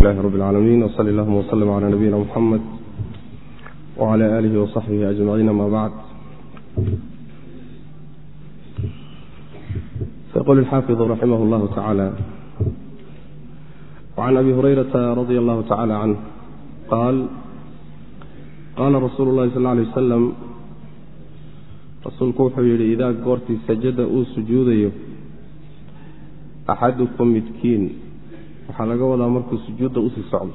ilahi rab اlcaalamiin wsali allahuma wslm cala nabiyina muxamed wcala aalihi wasaxbihi ajmaciin ama bacd fayqul ilxaafiظu raximah اllahu tacaala wcan abi hurayrata radia allahu tacala canh qaal qaala rasuulu llahi sal lay wasalam rasuulku wuxuu yidhi idaa goortii sajada uu sujuudayo axadukum midkiin waxaa laga wadaa markuu sujuudda u sii socdo.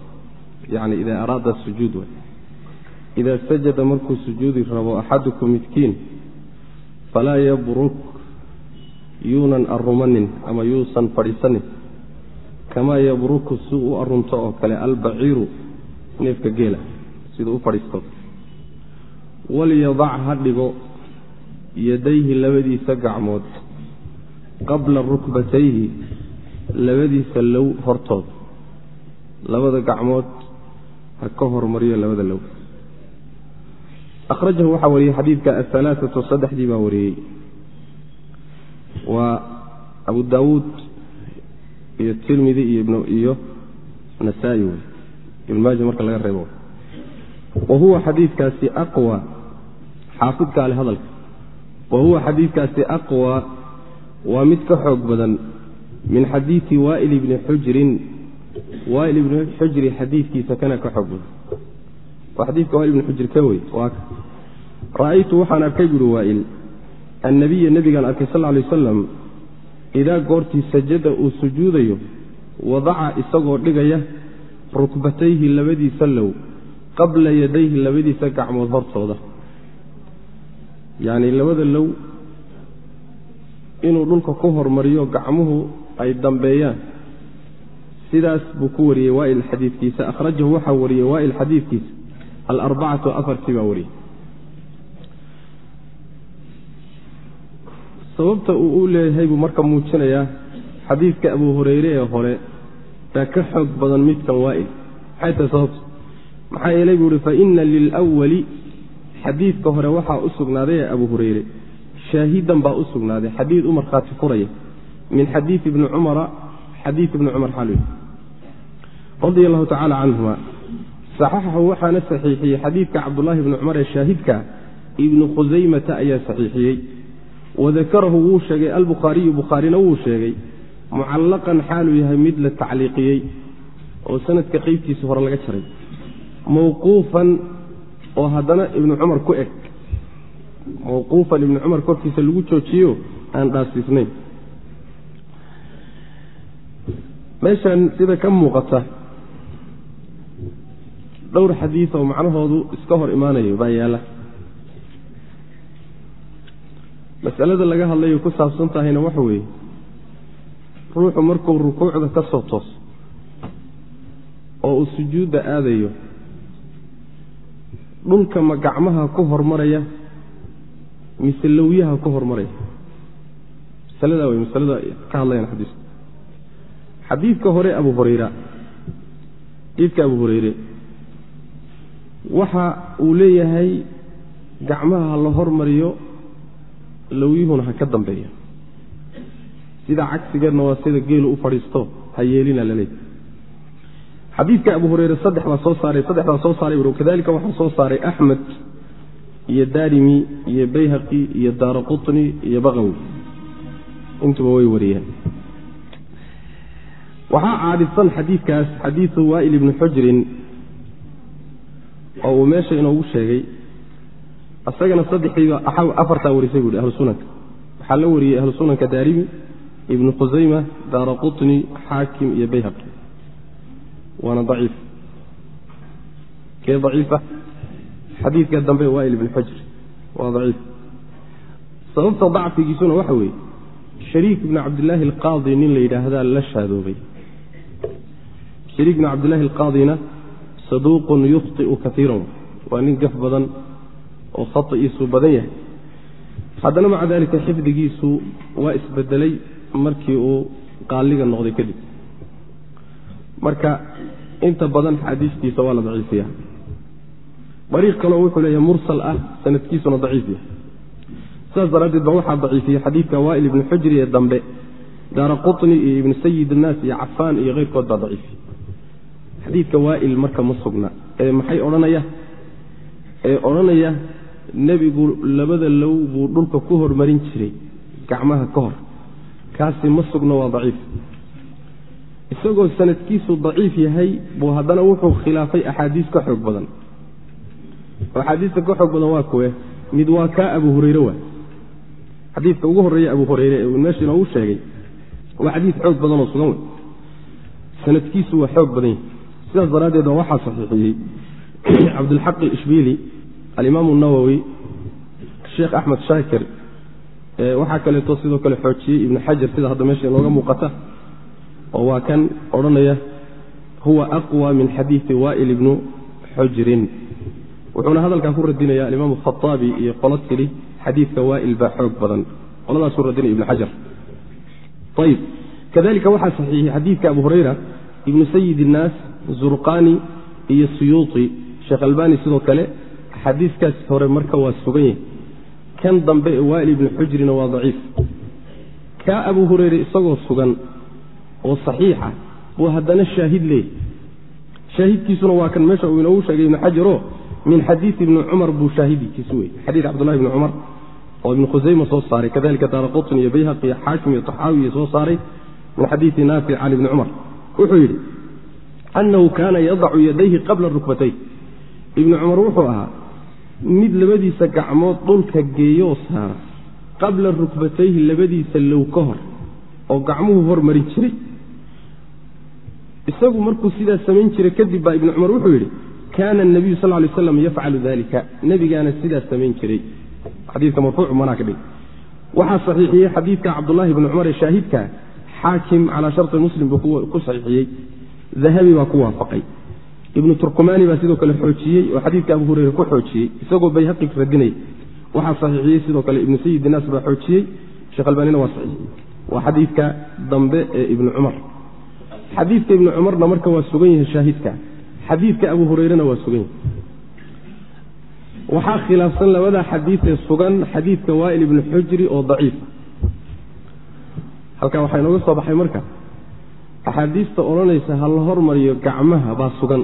Yani idaa araada sujuud way idaa sajada markuu sujuudi rabo axadukum midkiin falaa yabruk yuunan arumanin ama yuusan fadhiisanin. Kamaa yabruku si u arunto oo kale albaciiru neefka geela siduu u fadhiisto. Walyadac ha dhigo yadayhi labadiisa gacmood qabla rukbatayhi labadiisa low hortooda labada gacmood ha ka hormariyo labada low. Akhrajahu waxaa wariyey xadiidka ahalaaatu saddexdii baa wariyey. Waa abu daawuud iyo tirmidi iyo nasaa-i wey ibn maaja marka laga reebo. Wa huwa xadiidkaasi aqwa xaafidka ale hadalka wa huwa xadiidkaasi aqwa waa mid ka xoog badan min xadiidi waail ibni xujrin waail ibni xujri xadiidkiisa kana ka xoog badan waa xadiidka waail ibni xujri ka wey ra'aytu waxaan arkay buuri waail annabiya nebigaan arkay sal ly wasalam idaa goortii sajada uu sujuudayo wadaca isagoo dhigaya rukbatayhi labadiisa low qabla yadayhi labadiisa gacmood hortooda. Yacni labada low inuu dhulka ku hormariyo gacmuhu ay dambeeyaan. Sidaas buu ku wariyey waail xadiidkiisa. Akhrajahu waxaa wariyey waail xadiidkiisa. Alarbacatu afartii baa wariyey. Sababta uu u leeyahay buu marka muujinayaa xadiidka abu hureyre ee hore baa ka xoog badan midkan waail. Maxay tahay sababta? Maxaa yeelay buu ihi fa ina lilwali xadiidka hore waxaa u sugnaaday ee abu hureyre shaahidan baa u sugnaaday. Xadiid u markhaati furaya min xadiidi ibni cumara xadiid ibni cumar xalwi radia allahu tacaala canhuma saxaxahu waxaana saxiixiyey xadiidka cabdullaahi ibni cumar ee shaahidka ibnu khusaymata ayaa saxiixiyey wadakarahu wuu sheegay albukhaariyu bukhaarina wuu sheegay mucallaqan xaaluu yahay mid la tacliiqiyey oo sanadka qeybtiisa hore laga jaray mawquufan oo haddana ibnu cumar ku eg mawquufan ibnu cumar korkiisa lagu joojiyo aan dhaasiisnayn meeshan sida ka muuqata dhowr xadiid oo macnahoodu iska hor imaanayo baa yaalla. Masalada laga hadlayo ku saabsan tahayna waxa weeye ruuxu markuu rukuucda ka soo tooso oo uu sujuudda aadayo dhulka ma gacmaha ku hormaraya mise lowyaha ku hormaraya? Masaladaa wey masalada ka hadlayaan xadiisku xadiidka hore abu hurayra xadiidka abu hureyre waxa uu leeyahay gacmaha ha la hormariyo lowyuhuna ha ka dambeeya sida cagsigeedna waa sida geelu u fadhiisto ha yeelina laleeyahy xadiidka abu hureyre saddex soo saaray saddex baa soo saaray bur kadalika waxaa soo saaray axmed iyo daarimi iyo bayhaqi iyo daara qutni iyo baqawi. Intuba way wariyeen waxaa caadifsan xadiidkaas xadiidu waail ibni xujrin oo uu meesha inoogu sheegay. Isagana saddexdiiba afartaa warisay buu hi ahlu sunanka waxaa la wariyey ahlu sunanka daarimi ibnu khusayma daara qutni xaakim iyo bayhaqi. Waana daciif. Kee daciifa xadiidka dambe waail ibni xujr waa daciif. Sababta dacfigiisuna waxa weeye shariik ibni cabdillaahi alqaadi nin la yidhaahdaa la shaadoobay shariik ibni cabdillaahi alqaadina saduuqun yukhطi'u kaiiran waa nin gaf badan oo khaiisu badan yahay. Haddana maca dalika xifdigiisu waa isbedelay markii uu qaaliga noqday kadib. Marka inta badan xaadiistiisa waa la daciifiya dariiq kaleo wuxuu leeyahay mursal ah sanadkiisuna daciif yahay. Sidaas daraaddeed ba waxaa daciifiyey xadiidka waail ibni xujri ee dambe daara qutni iyo ibnu sayid annaas iyo cafaan iyo keyrkood baa daciifiyey xadiidka waa'il marka ma sugna. Ee maxay odhanaya? Ee odhanaya nebigu labada low buu dhulka ku hormarin jiray gacmaha ka hor. Kaasi ma sugno waa daciif. Isagoo sanadkiisu daciif yahay buu haddana wuxuu khilaafay axaadiis ka xoog badan. Axaadiista ka xoog badan waa kuwe. Mid waa kaa abu hureyre waa. Xadiidka ugu horreeya abu hureyre ee meesha inoogu sheegay waa xadiid xoog badan oo sugan wey sanadkiisu waa xoog badan yahay sidaas daraaddeed waa waxaa saxiixiyey cabdilxaq ishbiili alimaamu nawowi sheekh axmed shaakir waxaa kaleeto sidoo kale xoojiyey ibnu xajar sida hadda meesha inooga muuqata oo waa kan odhanaya huwa aqwa min xadiidi waa'il ibnu xujrin. Wuxuuna hadalkaa ku radinaya alimaamu khaaabi iyo qolo tili xadiidka waa'il baa xoog badan. Qoladaasuu radinaya ibnu xajar. Ayib kadalika waxaa saxiixiyey xadiidka abu hurayra ibnu sayid innaas zurqani iyo suyuuti sheekh albani sidoo kale xadiiskaas hore marka waa sugan yahay. Kan dambe ee waa'il ibnu xujrina waa daciif. Kaa abu hureyre isagoo sugan oo saxiixa buu haddana shaahid leeyahy shaahidkiisuna waa kan meesha uu inoogu sheegay ibnu xajaro min xadiii ibni cumar buu shaahidkiisu wey xadiid cabdullahi ibni cumar oo ibnu khusayma soo saaray. Kadalika daara qutn iyo bayhaqi iyo xaakim iyo taxaawi soo saaray min xadiidi naafic can ibni cumar wuxuu yidhi annahu kaana yadacu yadayhi qabla rukbatay ibni cumar wuxuu ahaa mid labadiisa gacmood dhulka geeyoo saara qabla rukbatayhi labadiisa low ka hor oo gacmuhu hormarin jiray. Isagu markuu sidaa samayn jiray kadib baa ibni cumar wuxuu yidhi kaana nabiyu sal lay slam yafcalu dalika nebigaana sidaas samayn jiray. Xadiika marfuuc manaa ka dhig. Waxaa saxiixiyey xadiidka cabdulahi bni cumar ee shaahidka xaakim calaa sharti muslim buu ku saxiixiyey dahabi baa ku waafaqay ibnu turkumani baa sidoo kale xoojiyey oo xadiidka abu hureyre ku xoojiyey isagoo bayhaqi radinaya waxaa saxiixiyey sidoo kale ibnu sayid inaas baa xoojiyey sheekh albanina waa saxiixiyey waa xadiidka dambe ee ibni cumar xadiidka ibni cumarna marka waa sugan yahay shaahidka xadiidka abu hureyrena waa sugan yahay waxaa khilaafsan labada xadiid ee sugan xadiidka waa'il ibni xujri oo daciifa halkaa waxaa inooga soo baxay marka axaadiista odhanaysa ha la hormariyo gacmaha baa sugan.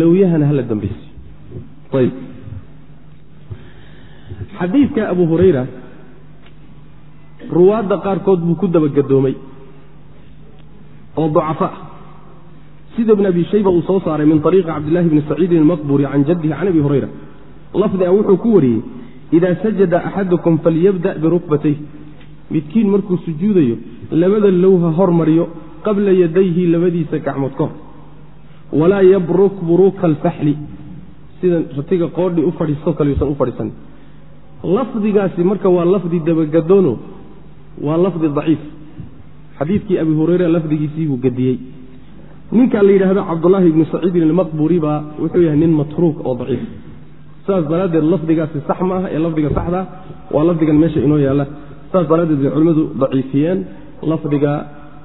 Lowyahana hala dambaysiyo ayb. Xadiidka abu hurayra ruwaadda qaarkood buu ku dabagedoomay oo dacafo ah sida ibn abi shayba uu soo saaray min ariiqi cabdillahi bni saciidin almaqburi can jaddihi can abi hurayra. Lafdi a wuxuu ku wariyey idaa sajada axadukum falyabda birukbatayh midkiin markuu sujuudayo labada low ha hormariyo qabla yadayhi labadiisa gacmood ka hor. Walaa yabruk buruuka alfaxli sida ratiga qoodhi u fadhiisto kale yuusan u fadhiisanin lafdigaasi marka waa lafdi dabagadoono waa lafdi daciif. Xadiidkii abi hureyre lafdigiisii buu gediyey ninka la yidhaahdo cabdulaahi ibnu saciidin almaqburi baa wuxuu yahay nin matruuk oo daciif. Saas daraaddeed lafdigaasi sax ma ah ee lafdiga saxda waa lafdigan meesha inoo yaalla saas daraaddeed bay culimmadu daciifiyeen. Lafdiga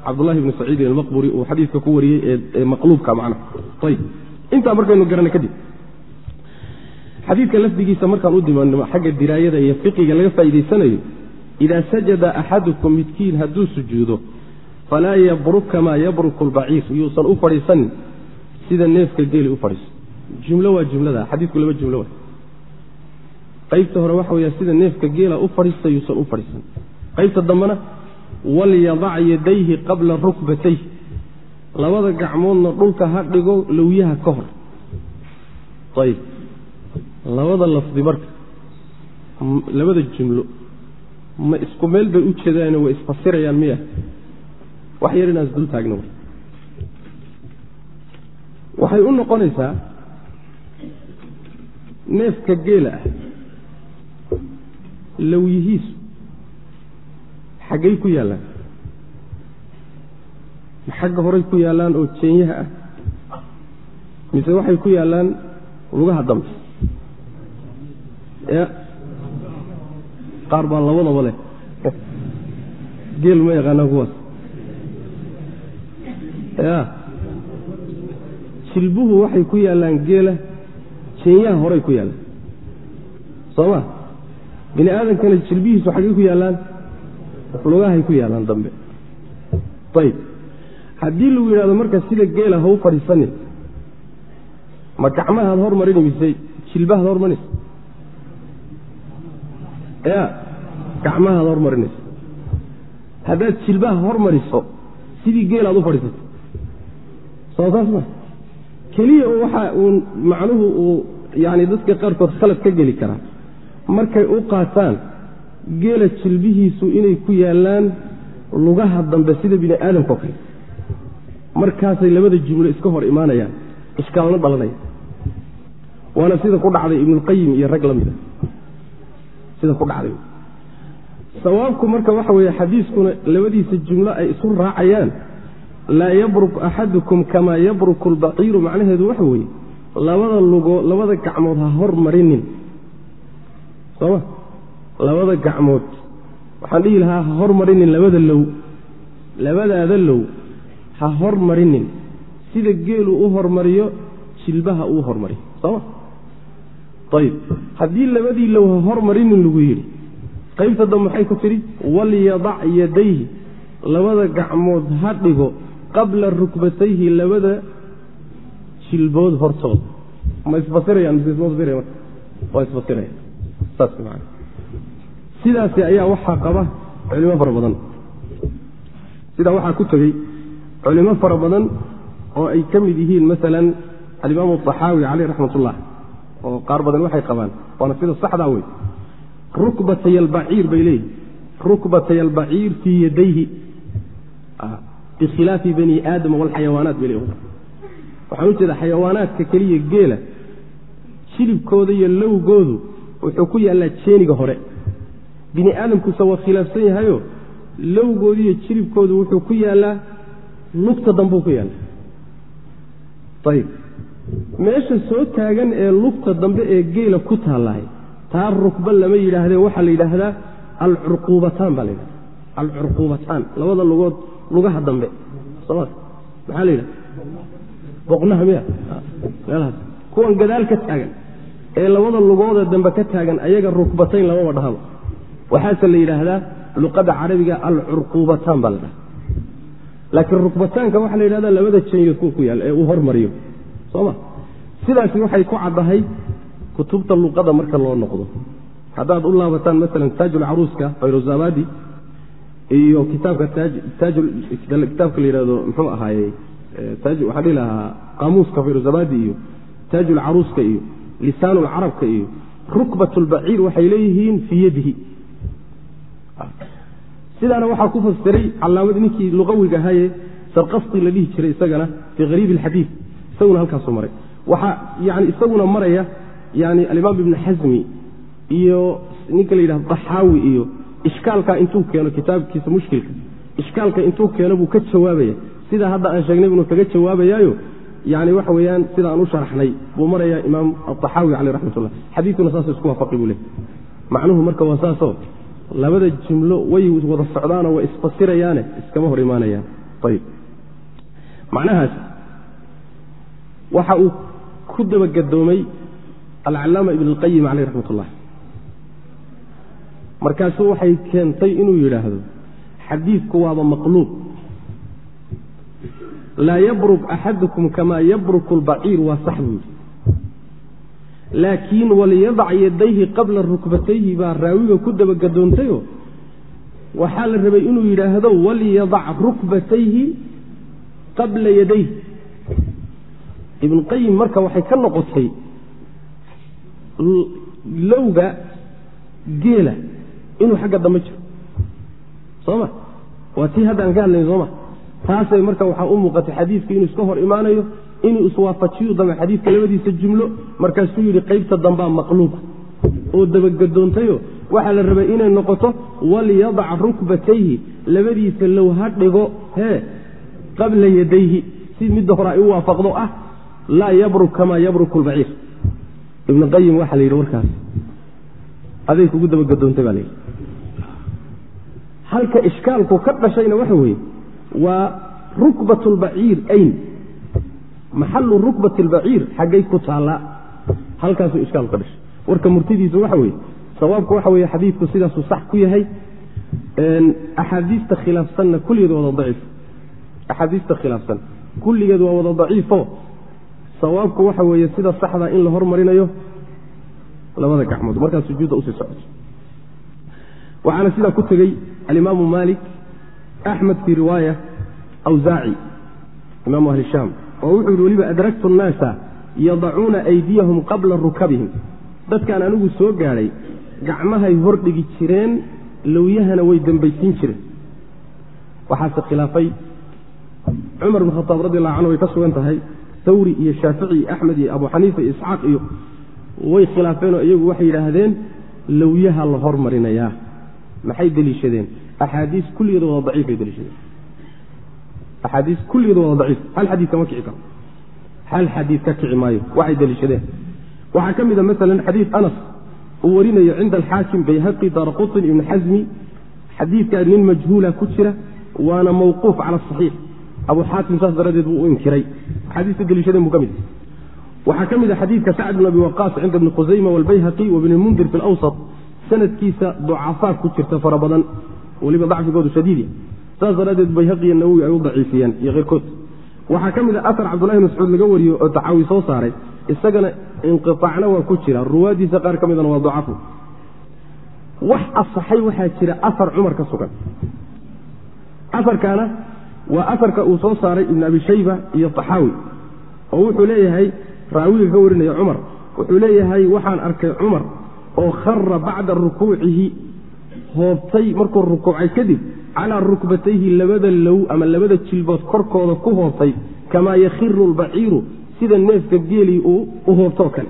cabdulahi ibni saciidin almaqburi uu xadiidka ku wariyey ee maqluubka macnaha ayib intaa markaynu garanay kadib xadiidka lafdigiisa markaan u dimaanimo xagga diraayada iyo fiqiga laga faa'idaysanayo idaa sajada axadukum midkiin hadduu sujuudo falaa yabruk kamaa yabruku lbaciir yuusan u fadhiisanin sida neefka geeli u fadhiiso. Jumlo waa jumlada xadiidku laba jumlo wa qaybta hore waxa weya sida neefka geela u fadhiista yuusan u fadhiisanin qaybta dambena walyadac yadayhi qabla rukbatayh labada gacmoodna dhulka ha dhigo lowyaha ka hor. Ayib labada lafdi marka labada jumlo ma isku meel bay u jeedaano way isfasirayaan miya. Wax yar inaan isdul taagno waxay u noqonaysaa neefka geela ah lowyihiisu xaggay ku yaallaan xagga horay ku yaallaan oo jeenyaha ah? Mise waxay ku yaallaan lugaha dambe? Ya qaar baa labadaba leh. Geel ma yaqaanaa kuwaas. Ya jilbuhu waxay ku yaallaan geela jeenyaha horay ku yaallaan soo ma? Bini aadamkana jilbihiisu xaggay ku yaallaan lugahay ku yaallaan dambe. Ayib haddii lagu yidhahdo marka sida geela ha u fadhiisanin ma gacmahaad hormarini mise jilbahaad hormarinaysa ya gacmahaad hormarinaysa haddaad jilbaha hormariso sidii geelaad u fadhiisato. Soo saas ma keliya waxa uun macnuhu uu yani dadka qaarkood khalad ka geli karaa. Markay u qaataan geela jilbihiisu inay ku yaallaan lugaha dambe sida bini aadamka oo kale. Markaasay labada jumlo iska hor imaanayaan ishkaalna dhalanaya waana sida ku dhacday ibnulqayim iyo rag la mida sida ku dhacday. Sawaabku marka waxa weeye xadiiskuna labadiisa jumlo ay isu raacayaan laa yabruk axadukum kamaa yabruku albaciiru macnaheedu waxa weeye labada lugoo labada gacmood ha hor marinin. Sooma labada gacmood. Waxaan dhihi lahaa ha hor marinin labada low. Labadaada low ha hor marinin sida geelu u hormariyo jilbaha uu hormariyo sooma ayib haddii labadii low ha hor marinin lagu yidhi qaybta dambe maxay ku tidhi walyadac yadayhi. Labada gacmood ha dhigo qabla rukbatayhi labada jilbood hortooda. Ma isfasirayaan mise isma fasiraya marka. Waa isfasiraya saas maana sidaasi ayaa waxaa qaba culimo fara badan. Sidaa waxaa ku tegey culimo fara badan oo ay ka mid yihiin masalan alimaamu axaawi caleyh raxmat ullah oo qaar badan waxay qabaan waana sida saxdaa wey rukbatay albaciir bay leeyihiin rukbatay fii yadayhi bikhilaafi bani aadama walxayawaanaat bay leeyihiin waxaan u jeeda xayawaanaadka keliya geela jilibkooda iyo lowgoodu wuxuu ku yaallaa jeeniga hore bini aadamkuse waa khilaafsan yahayo lowgoodu iyo jilibkoodu wuxuu ku yaallaa lugta dambuu ku yaalla ayib meesha soo taagan ee lugta dambe ee geela ku taallahay taa rukba lama yidhaahdee waxaa la yidhaahdaa alcurquubataan baa la yidhahda alcurquubataan labada lugood lugaha dambe. Soma maxaa la yidhahda boqnaha miya? Meelahaas. Kuwan gadaal ka taagan ee labada lugoodee dambe ka taagan ayaga rukbatayn lamaba dhahaba waxaase la yidhaahdaa luqadda carabiga alcurquubataan baa la dhaha laakiin rukbataanka waxaa la yidhahdaa labada janyood kuwa ku yaalla ee uu hormariyo sooma sidaasi waxay ku caddahay kutubta luqada marka loo noqdo. Haddaad u laabataan masalan taajulcaruuska fayruzabadi iyo kitaabka kitaabka la yidhahdo muxuu ahaaye waxaan dhihi lahaa qaamuuska fayruzabadi iyo taajulcaruuska iyo lisaanulcarabka iyo rukbat waxay leeyihiin fii yadihi sidaana waxaa ku fasiray calaamad ninkii luqawiga ahaaye sarqasti la dhihi jiray isagana fii hariib alxadiid. Isaguna halkaasuu maray. Waxaa yani isaguna maraya yani alimaam ibni xasmi iyo ninka la yidhahdo daxaawi iyo ishkaalka intuu keeno kitaabkiisa mushkilka ishkaalka intuu keeno buu ka jawaabaya. Sidaa hadda aan sheegnay inuu kaga jawaabayaayo yani waxa weeyaan sida aan u sharaxnay buu maraya imaam adaxaawi caleyh raxmat ullah xadiidkuna saasuu isku waafaqi buu leey macnuhu marka waa saasoo labada jumlo way wada socdaanoo way isfasirayaane iskama hor imaanayaan. Ayib macnahaas waxa uu ku dabagadoomay alcalaama ibn اlqayim caleyh raxmat ullah markaasuu waxay keentay inuu yidhaahdo xadiidku waaba maqluub. Laa yabruk axadukum kamaa yabruku اlbaciir waa sax buu yidhi laakiin waliyadac yadayhi qabla rukbatayhi baa raawiga ku dabagadoontayoo waxaa la rabay inuu yidhaahdo waliyadac rukbatayhi qabla yadayhi. Ibnqayim marka waxay ka noqotay lowga geela inuu xagga dambe jiro. Sooma? Waa tii hadda aan ka hadlayn sooma? Taasay marka waxaa u muuqatay xadiidku inuu iska hor imaanayo inuu iswaafajiyu dame xadiidka labadiisa jumlo markaasuu yidhi qaybta dambaa maqluuba. Oo dabagadoontayo waxaa la rabay inay noqoto walyadac rukbatayhi labadiisa low ha dhigo hee qabla yadayhi. Si midda hore ay u waafaqdo ah laa yabruk kamaa yabruku lbaciir ibn qayim waxaa la yidhi warkaas aday kugu dabagadoontay baa layidhi halka ishkaalku ka dhashayna waxa weeye waa rukbat lbaciir ayn maxalu rukbati albaciir xaggay ku taallaa halkaasuu ishkaalku ka dhashay warka murtidiisu waxa weeye sawaabku waxa weeye xadiidku sidaasuu sax ku yahay. Axaadiista khilaafsanna kulligeed wada daciif. Axaadiista khilaafsan. Kulligeed waa wada daciifo. Sawaabku waxa weeye sida saxda in la hormarinayo labada gacmood. Markaa sujuudda u sii socoto waxaana sidaa ku tegey alimaamu maalik axmed fii riwaaya awsaaci imaamu ahli shaam oo wuxuu yidhi weliba adraktu annaasa yadacuuna aydiyahum qabla rukabihim. Dadkaan anigu soo gaadhay gacmahay hordhigi jireen lowyahana way dambaysiin jireen. Waxaase khilaafay cumar bn khataab radi allahu canhu way ka sugan tahay hawri iyo shaafici iyo axmed iyo abu xaniifa iyo isxaaq iyo way khilaafeenoo iyagu waxay yidhaahdeen lowyaha la hormarinayaa. Maxay deliishadeen? Axaadiis kulligeed wada daciifay deliishadeen axaadiis kulligeed daciif hal xadiis kama kici karo hal xadiis ka kici maayo waxay deliishadeen waxaa ka mid a masalan xadiis anas uu warinayo cinda alxaakim bayhaqi daraqutn ibni xasmi xadiidkaa nin majhuula ku jira waana mawquuf cala asaxiix abu xaakim saas daraaddeed buu u inkiray axaadiista deliishadeen buu ka mid waxaa ka mid a xadiidka sacd bn abi waqaas cinda bni khusayma walbayhaqi wabni mundir fi lawsat sanadkiisa ducafaa ku jirta fara badan weliba dacfigoodu shadiid saas daraaddeed bayhaqiyo nawowi ay u daciifiyeen iyo keyrkood waxaa ka mid a asar cabdullahi mascuud laga wariyo oo taxaawi soo saaray. Isagana inqiaacna waa ku jira ruwaadiisa qaar ka midana waa ducafo wax asaxay waxaa jira asar cumar ka sugan. Asarkaana waa asarka uu soo saaray ibn abi shayba iyo taxaawi oo wuxuu leeyahay raawiga ka warinaya cumar wuxuu leeyahay waxaan arkay cumar oo khara bacda rukuucihi hoobtay markuu rukuucay kadib calaa rukbatayhi labada low ama labada jilbood korkooda ku hoobtay kamaa yakhiru lbaciiru sida neefka geelii uu u hoobtoo kale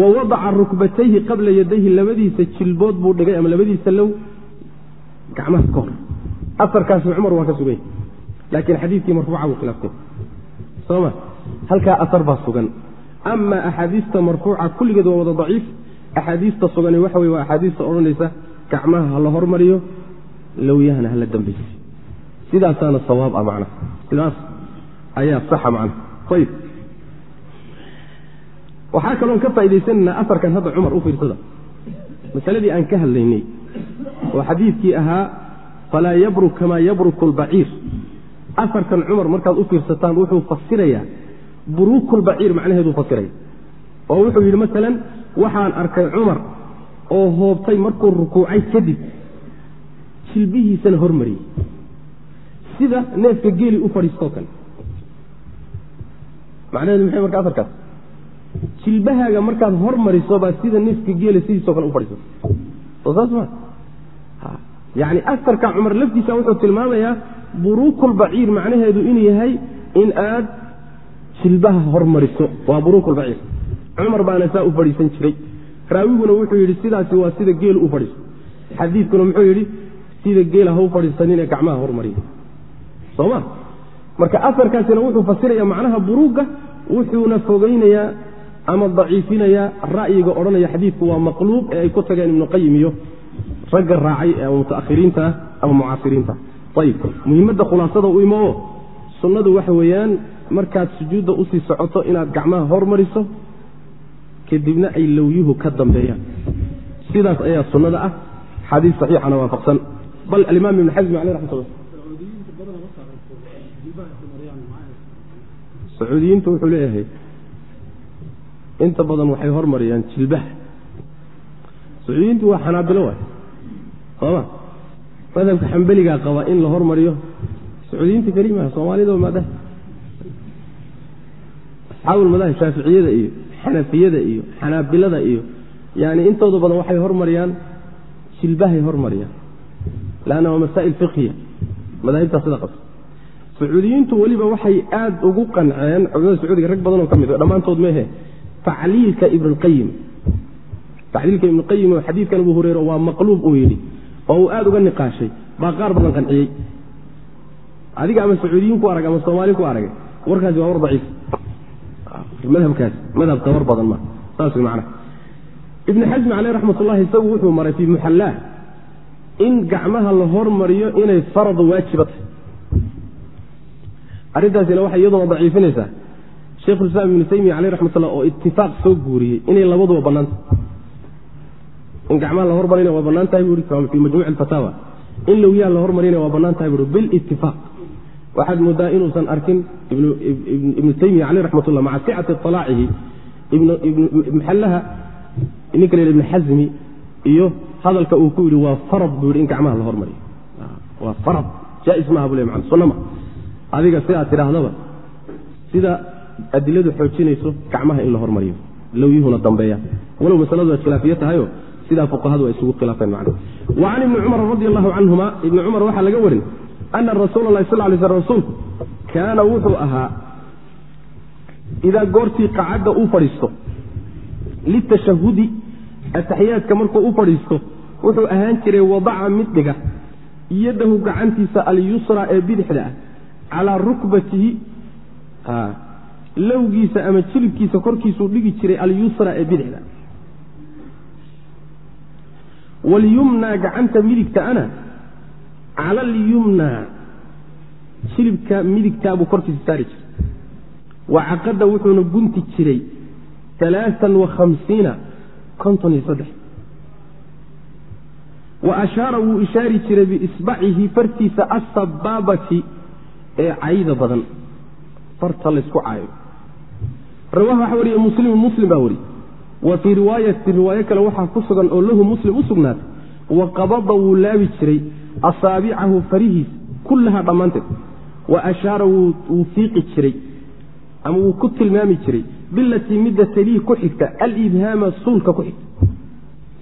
wa wadaca rukbatayhi qabla yadayhi labadiisa jilbood buu dhigay ama labadiisa low gacmaha ka hor. Cumar waa ka suganya laakiin xadiidkii marfuuca buu khilaaftay soma halkaa asar baa sugan. Ama axaadiista marfuuca kulligeed waa wada daciif. Axaadiista sugani waxa wey waa axaadiista odhanaysa gacmaha ha la hormariyo lowyahana hala dambaysi sidaasaana sawaab ah macna. Sidaas ayaa saxa macna. Ayib waxaa kaloon ka faa'idaysanaynaa asarkan hadda cumar u fiirsada. Masaladii aan ka hadlaynay oo xadiidkii ahaa falaa yabruk kamaa yabruku albaciir asarkan cumar markaad u fiirsataan wuxuu fasirayaa buruukulbaciir macnaheeduu fasiraya. Oo wuxuu yidhi masalan waxaan arkay cumar oo hoobtay markuu rukuucay kadib jilbihiisana hormariyey. Sida neefka geeli u fadhiistoo kale. Macnaheedu maxay marka asarkaas jilbahaaga markaad hormariso baa sida neefka geela sidiisoo kale u fadhiisato soo saas ma yacni asarka cumar laftiisa wuxuu tilmaamayaa buruukulbaciir macnaheedu inuu yahay in aad jilbaha hormariso. Waa buruukulbaciir cumar baana saa u fadhiisan jiray raawiguna wuxuu yidhi sidaasi waa sida geel u fadhiiso xadiidkuna muxuu yidhi sida geela ha u fadhiisaninee gacmaha hormariya soma marka asarkaasina wuxuu fasiraya macnaha buruugga wuxuuna fogeynayaa ama daciifinayaa ra'yiga odhanaya xadiidku waa maqluub ee ay ku tageen ibnu qayim iyo ragga raacay ama mutaakhiriinta ah ama mucaasiriinta ayib muhimadda khulaasada u imo oo sunnadu waxa weeyaan markaad sujuudda u sii socoto inaad gacmaha hormariso kadibna ay lowyuhu ka dambeeyaan. Sidaas ayaa sunnada ah. Xadiis saxiixana waafaqsan. Bal alimaam ibn xasmi aleh raxmatullah sacuudiyiintu wuxuu leeyahay inta badan waxay hormariyaan jilbaha. Sacuudiyiintu waa xanaabilo waay. Sooma? Madhabka xambeligaa qaba in la hormariyo. Sacuudiyiinta kelimaha soomaalida maadaha. Asxaabulmadahib shaaficiyada iyo xanafiyada iyo xanaabilada iyo yani intooda badan waxay hormariyaan jilbahay hormariyaan. Lanna waa masaa'il fiqhiya madaahibtaa sida qabta. Sacuudiyiintu weliba waxay aad ugu qanceen culimada sacuudiga rag badanoo ka mid dhammaantood mehe tacliilka ibnulqayim tacliilka ibnuqayim oo xadiidkan abu hureyre waa maqluub uu yidhi oo uu aad uga niqaashay baa qaar badan qanciyey. Adiga ama sacuudiyiin ku arag ama soomaali ku aragay warkaasi waa war daciif madhabkaas madhab tabar badan ma saas macnaha ibnu xasmi caleyh raxmat ullahi isagu wuxuu maray fii muxallaa in gacmaha la hormariyo inay farad waajiba tahay arrintaasina waxay iyaduna daciifinaysaa. Sheikhulislaam ibnu taymiya caleyh raxmat ullah oo itifaaq soo guuriyey inay labaduba bannaanta in gacmaha la hormarina waa bannaan tahay buu i fii majmuuci alfataawa in lowyaha la hormarina waa bannaan tahay buui bilitifaaq waxaad moodaa inuusan arkin ibnu taymiya caleyh raxmat ullah maca sicati alaacihi maxallaha ninka la ibn xasmi iyo hadalka uu ku yidhi waa farad buu yidhi in gacmaha la hormariyo. Waa farad. Jaais maaha bu le man sunna adiga sidaad tidhaahdaba sida adiladu xoojinayso gacmaha in la hormariyo. Lowyuhuna dambeeya. Walow masaladu ay khilaafiye tahayo sidaa fuqahadu ay isugu khilaafeen man wa can ibni cumar radi allahu canhuma ibni cumar waxaa laga warin ana rasuula lahi sal lay sl rasuulku kaana wuxuu ahaa idaa goortii qacadda uu fadhiisto litashahudi ataxiyaadka markuu u fadhiisto wuxuu ahaan jiray wadaca mid dhiga yadahu gacantiisa alyusra ee bidixda ah calaa rukbatihi lowgiisa ama jilibkiisa korkiisuu dhigi jiray alyusra ee bidixda walyumna gacanta midigtaana cala alyumna jilibka midigtaabuu korkiisa saari jiray. Wa caqada wuxuuna gunti jiray alaaan wa hamsiina konton iyo saddex. Wa ashaara wuu ishaari jiray biisbacihi fartiisa asabaabati ee cayda badan. Farta laysku caayo. Rawaha waxaa wariye muslimu muslim baa wariye. Wa fii riwaayati riwaayo kale waxaa ku sugan oo lahu muslim u sugnaatay wa qabada wuu laabi jiray asaabicahu farihiis kullahaa dhammaanteed wa ashaara wuu fiiqi jiray ama wuu ku tilmaami jiray bilatii midda talii ku xigta alibhaama suulka ku xigta.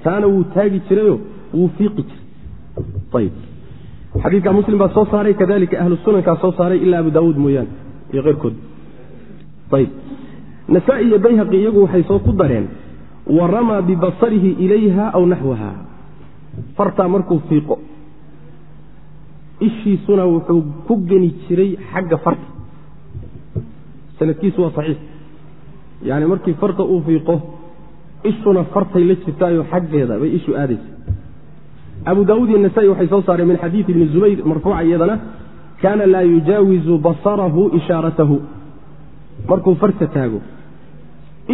Taana wuu taagi jirayoo wuu fiiqi jiray. Xadiidka muslim baa soo saaray kadalika ahlu sunankaa soo saaray ilaa abu daawuud mooyaane iyo keyrkood ayb nasaa-i iyo bayhaqi iyagu waxay soo ku dareen wa ramaa bibasarihi ilayha aw naxwaha. Fartaa markuu fiiqo ishiisuna wuxuu ku geni jiray xagga farta sanadkiisu waa saxiix yani markii farta uu fiiqo ishuna fartay la jirtaayo xaggeeda bay ishu aadaysa. Abu daawuud iyo nasa'i waxay soo saareen min xadiidi ibni zubayr marfuuca iyadana kaana laa yujaawizu basarahu ishaaratahu. Markuu farta taago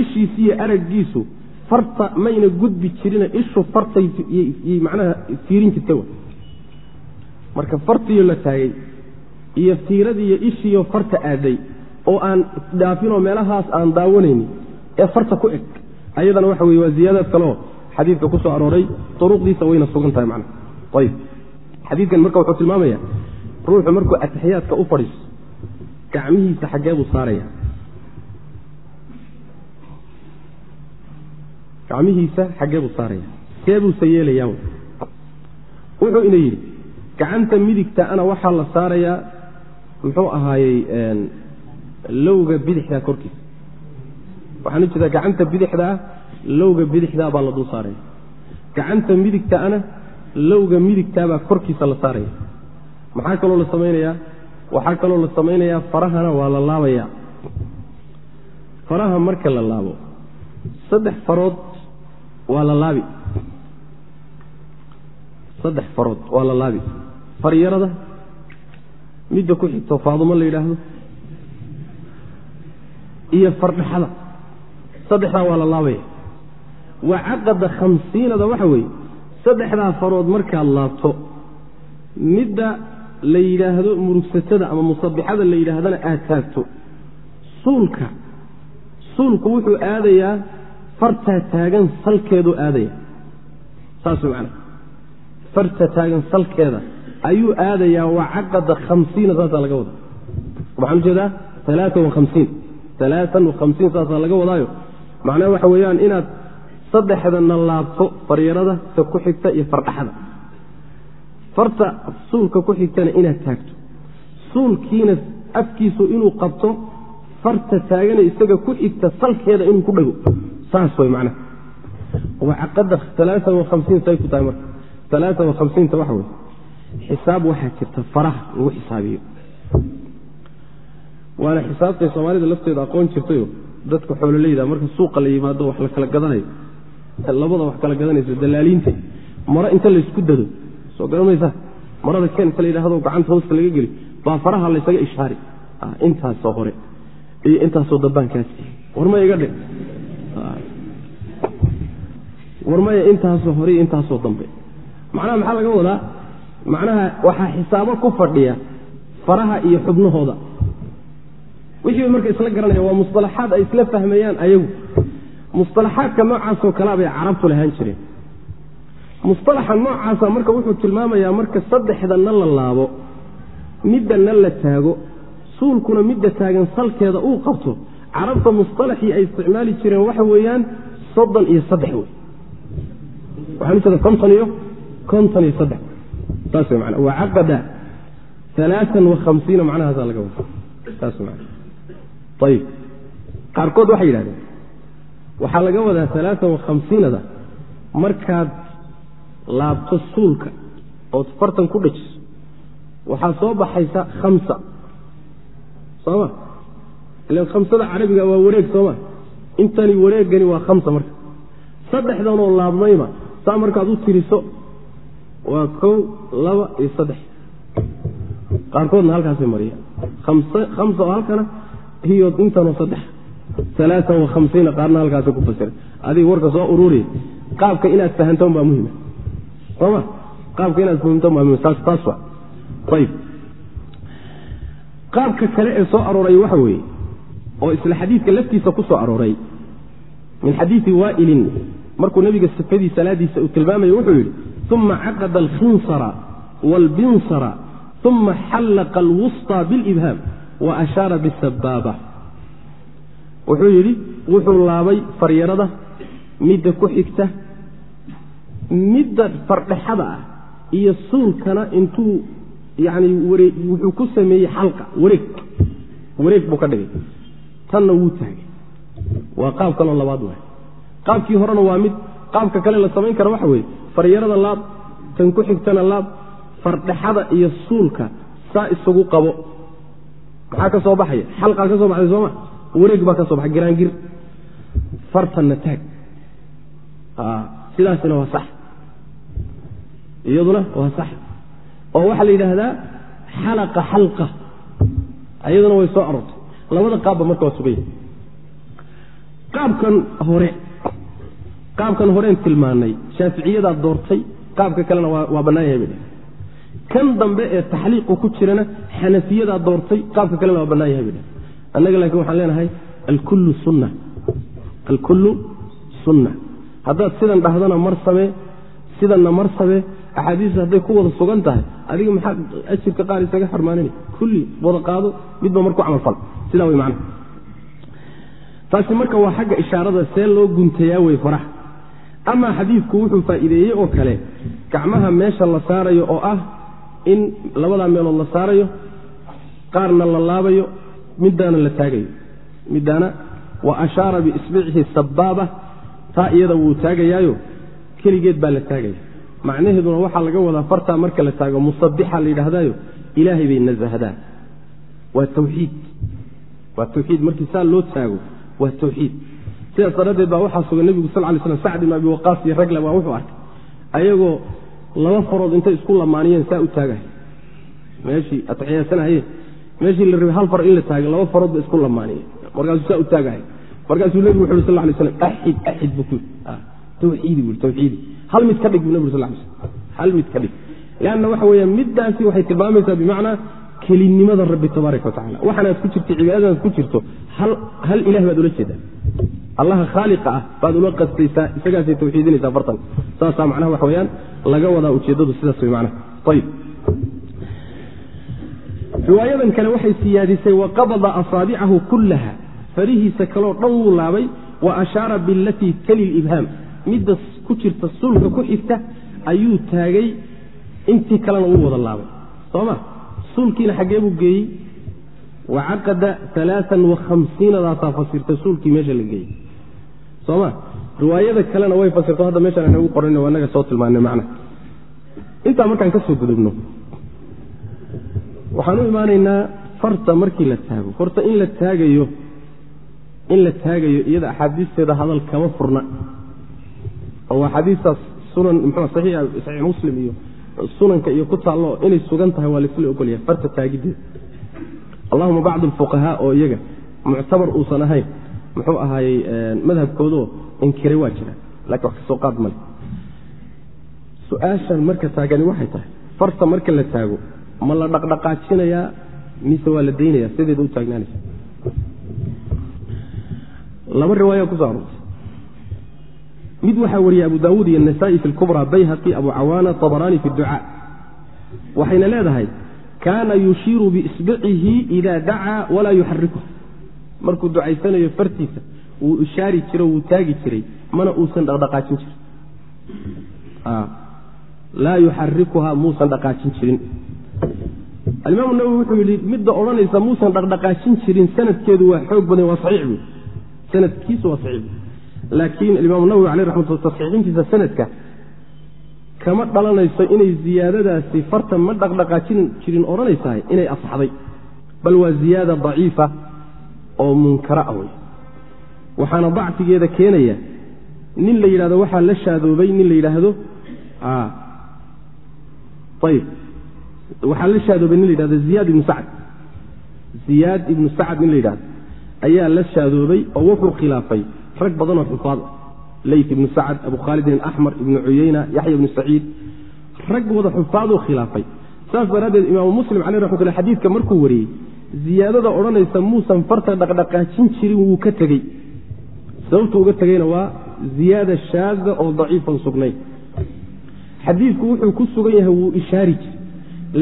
ishiisiiyo araggiisu farta mayna gudbi jirina ishu fartay macnaha fiirin jirta marka fartiyo la taagay iyo fiiradiiyo ishiiyo farta aaday oo aan dhaafinoo meelahaas aan daawanaynin ee farta ku eg. Ayadana waxa weye waa ziyaadaad kaleoo xadiidka ku soo arooray duruqdiisa wayna sugan tahay macna. Ayib xadiidkan marka wuxuu tilmaamaya ruuxu markuu ataxiyaadka u fadhiiso gacmihiisa xaggee buu saaraya. Gacmihiisa xaggee buu saaraya. See buuse yeelayaa. Wuxuu ina yidhi gacanta midigta ana waxaa la saarayaa muxuu ahaayey lowga bidixdaa korkiisa waxaan u jeedaa gacanta bidixdaa lowga bidixdaa baa la dul saaraya gacanta midigtaana lowga midigtaabaa korkiisa la saaraya. Maxaa kaloo la samaynayaa? Waxaa kaloo la samaynayaa farahana waa la laabayaa faraha marka la laabo saddex farood waa la laabi. Saddex farood waa la laabi faryarada. Midda ku xigto faadumo la yidhaahdo. Iyo fardhaxada saddexdaa waa la laabaya. Wa caqada khamsiinada waxa weeye saddexdaa farood markaad laabto midda la yidhaahdo murugsatada ama musabixada la yidhaahdana aad taagto. Suulka suulku wuxuu aadayaa fartaa taagan salkeeduu aadaya saas macana farta taagan salkeeda ayuu aadayaa wa caqada khamsiina saasaa laga wada waxaan u jeedaa alaaa wahamsiin alaaan wahamsiin saasaa laga wadaayo. Macnaha waxa weeyaan inaad saddexdana laabto faryarada ta ku xigta iyo fardhaxada. Farta suulka ku xigtana inaad taagto. Suulkiina afkiisu inuu qabto farta taagana isaga ku xigta salkeeda inuu ku dhago. Saas way macnaha. Waa caqada alaaa wahamsiin say ku tahay marka. Alaaa wahamsiinta waxa wey xisaab waxaa jirta faraha lagu xisaabiyo. Waana xisaabtay soomaalida lafteeda aqoon jirtayo. Dadka xoololeyda marka suuqa la yimaado wax la kala gadanayo labada wax kala gadanaysa dalaaliinta maro inta laysku dado soo garanmaysa marada ken inta la yidhahdo gacanta hoosta laga geli baa faraha laysaga ishaari. Intaasoo hore iyo intaasoo dabaankaasi warmaya iga dhe warmaya intaasoo hore iyo intaasoo dambe. Macnaha maxaa laga wadaa macnaha waxaa xisaabo ku fadhiya faraha iyo xubnahooda. Wixii bay marka isla garanaya waa musalaxaad ay isla fahmayaan ayagu. Musalaxaadka noocaasoo kalea bay carabtu lahaan jireen. Musalaxa noocaasa marka wuxuu tilmaamayaa marka saddexdanna la laabo middanna la taago suulkuna midda taagan salkeeda uu qabto carabta musalaxii ay isticmaali jireen waxa weeyaan soddon iyo saddex wey waxaan ujeeda konton iyo konton iyo saddex wacaqada alaaan wa hamsiina macnahaasa laga wada saas man ayib qaarkood waxay yidhahdeen waxaa laga wadaa alaaan wa khamsiinada markaad laabto suulka ood fartan ku dhajiso waxaa soo baxaysa khamsa. Sooma? Ilan khamsada carabiga waa wareeg sooma? Intani wareegani waa khamsa marka. Saddexdanoo laabmayba saa markaad u tiriso waa kow laba iyo saddex. Qaarkoodna halkaasay mariyaan khamsa oo halkana hiyo intanoo saddex. Alaaan wa khamsiina qaarna halkaasay ku fasiray adiga warka soo ururiya qaabka inaad fahantoon baa muhima sooma qaabka inaad fahamtoon baa muhima saas taas wa ayib qaabka kale ee soo arooray waxa weeye oo isla xadiidka laftiisa ku soo arooray min xadiidi waailin markuu nebiga sifadii salaadiisa uu tilmaamaya wuxuu yidhi uma caqada alkhinsara waalbinsara uma xallaqa alwusطى biاlibhaam wa ashaara bisabaaba wuxuu yidhi wuxuu laabay faryarada midda ku xigta midda fardhexada ah iyo suulkana intuu yani wuxuu ku sameeyey xalqa wareeg wareeg buu ka dhigay tanna wuu taagay waa qaab kaloo labaad waay qaabkii horena waa mid qaabka kale la samayn kara waxa weeye. Faryarada laab tan ku xigtana laab fardhexada iyo suulka saa isugu qabo. Maxaa ka soo baxaya? Xalqaa ka soo baxday sooma? Wareeg baa ka soo baxay giraangir. Fartanna taag. Sidaasina waa sax. Iyaduna waa sax. Oo waxaa la yidhaahdaa xalaqa xalqa. Iyaduna way soo aroortay labada qaabba marka waa suganya qaabkan hore qaabkan horeen tilmaanay shaaficiyadaa doortay qaabka kalena waa bannaan yahay bay kan dambe ee taxliiqu ku jirana xanafiyadaa doortay qaabka kalena waa bannaan yahay bay annaga laakiin waxaan leenahay alkullu sunna alkullu sunna haddaad sidan dhahdana mar samee sidanna mar samee axaadiista hadday ku wada sugan tahay adiga maxaa ajirka qaar isaga xarmaanina kulli wada qaado midba marku camal fal. Sidaa wey macnaha. Taasi marka waa xagga ishaarada see loo guntayaa wey faraha amaa xadiidku wuxuu faa'iideeyey oo kale gacmaha meesha la saarayo oo ah in labadaa meelood la saarayo qaarna la laabayo middaana la taagayo. Middaana wa ashaara biisbicihi sabaaba taa iyada wuu taagayaayo keligeed baa la taagaya. Macnaheeduna waxaa laga wadaa fartaa marka la taago musabixa la yidhaahdaayo ilaahay bay nasahdaa waa tawxiid. Waa tawxiid. Markii saa loo taago waa tawxiid sidaas daraaddeed baa waxaa sugan nebigu sal lay slam sacd ibn abi waqaas iyo ragle baa wuxuu arkay. Ayagoo laba farood intay isku lamaaniyeen saa u taagahay meeshii atixiyaasanahayeen meeshii la rabay hal far in la taagay laba farood ba isku lamaaniyeen. Markaasuu saa u taagahay markaasuu nebigu wuxu uri sal lay slam axid axid buu ku tawxiidi bui tawxiidi. Hal mid ka dhig buu nebigu sal lay slam. Hal mid ka dhig. Leanna waxa weeyaan middaasi waxay tilmaamaysaa bimacnaa kelinimada rabbi tabaaraka wa waxaanaad ku jirto cibaadadaad ku jirto hal ilah baad ula jeedaa allaha khaaliqa ah baad ula qastaysaa isagaasay tawxiidinaysaa fartan saasaa macnaha waxa weyaan laga wadaa ujeeddadu sidaas way macnaha. Ayib riwaayadan kale waxay siyaadisay waqabada asaabicahu kullaha. Farihiisa kaloo dhan wuu laabay wa ashaara bilatii tali libhaam midda ku jirta sulka ku xigta ayuu taagay intii kalena wuu wada laabay. Soo ma? Suulkiina xaggee buu geeyey. Wacaqada alaaan wa hamsiinadaasaa fasirtay suulkii meesha la geeyey soma riwaayada kalena way fasirto hadda meeshaan inagu qoran waa naga soo tilmaanay macna. Intaa markaan ka soo gudubno waxaan u imaanaynaa farta markii la taago. Horta in la taagayo in la taagayo iyada axaadiisteeda hadal kama furna. Oo axaadiistaas sunan mxu saxiix muslim iyo sunanka iyo ku taallo inay sugan tahay waa laisla ogolyahay. Farta taagideeda allahuma bacdu alfuqahaa oo iyaga muctabar uusan ahayn muxuu ahaayey madhabkoodoo inkiray waa jira. Lakin wax ka soo qaad male su'aashan marka taagani waxay tahay. Farta marka la taago ma la dhaqdhaqaajinayaa mise waa la daynaya sideeda u taagnaanaysa. Laba riwaaya kuso arortay mid waxaa wariyey abu daawuud iyo nasaa-i fi lkubra bayhaqi abu cawaana abaraani fi ducaa. Waxayna leedahay kaana yushiiru biisbicihi ida dacaa walaa yuxariku markuu ducaysanayo fartiisa wuu ishaari jiro wuu taagi jiray mana uusan dhaqdhaqaajin jirin. Laa yuxarikuha muusan dhaqaajin jirin. Alimaam nawowi wuxuu yidhi midda odhanaysa muusan dhaqdhaqaajin jirin sanadkeedu waa xoog badan waa saxiix bu sanadkiisu waa saxiix laakiin alimaam nawowi caleyh raxmatullah tasxiixintiisa sanadka kama dhalanayso inay ziyaadadaasi farta ma dhaqdhaqaajin jirin odhanaysahay inay asaxday. Bal waa ziyaada daciifa oo munkara ah wey waxaana dacfigeeda keenaya nin la yidhahdo waxaa la shaadoobay nin la yidhaahdo ayib waxaa la shaadoobay nin la yidhahdo ziyaad ibnu sacd ziyaad ibnu sacd nin la yidhahdo ayaa la shaadoobay oo wuxuu khilaafay rag badanoo xufaad leyt ibnu sacd abu khaalidin axmar ibnu cuyeyna yaxya ibnu saciid. Rag wada xufaaduu khilaafay. Saas daraaddeed imaamu muslim caleyh raxmatullah xadiidka markuu wariyey ziyaadada odhanaysa muusan farta dhaqdhaqaajin jirin wuu ka tegey. Sababtu uga tegeyna waa ziyaada shaada oo daciifan sugnayn. Xadiidku wuxuu ku sugan yahay wuu ishaari jir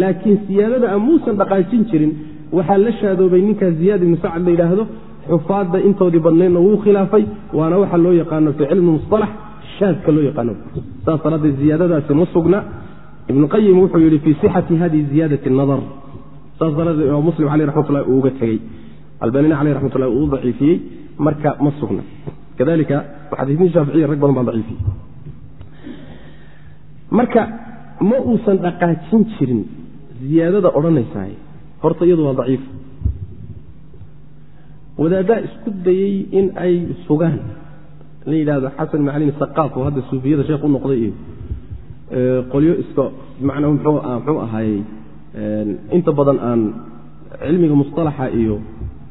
laakiin siyaadada a muusan dhaqaajin jirin waxaa la shaadoobay ninkaa ziyaad ibnu sacad la yidhaahdo xufaadda intoodii badnaydna wuu khilaafay waana waxa loo yaqaano fii cilmi musalax shaadka loo yaqaano. Saas daraaddeed ziyaadadaasi ma sugna. Ibnu qayim wuxuu yidhi fii sixati hadihi ziyaadati nadar saas daraaddeed imaam muslim caleyh raxmatullahi uu uga tegey. Albanina caleyh raxmatullahi uu u daciifiyey marka ma sugna. Kadalika muxadisiin shaaficiya rag badan baa daciifiyey. Marka ma uusan dhaqaajin jirin ziyaadada odhanaysaay horta iyadu waa daciif. Wadaaddaa isku dayey in ay sugaan la yidhahdo xasan macalin saqaaf oo hadda suufiyada sheekh u noqday iyo qolyo iska macnaa mxuu ahaayey inta badan aan cilmiga musطalaxa iyo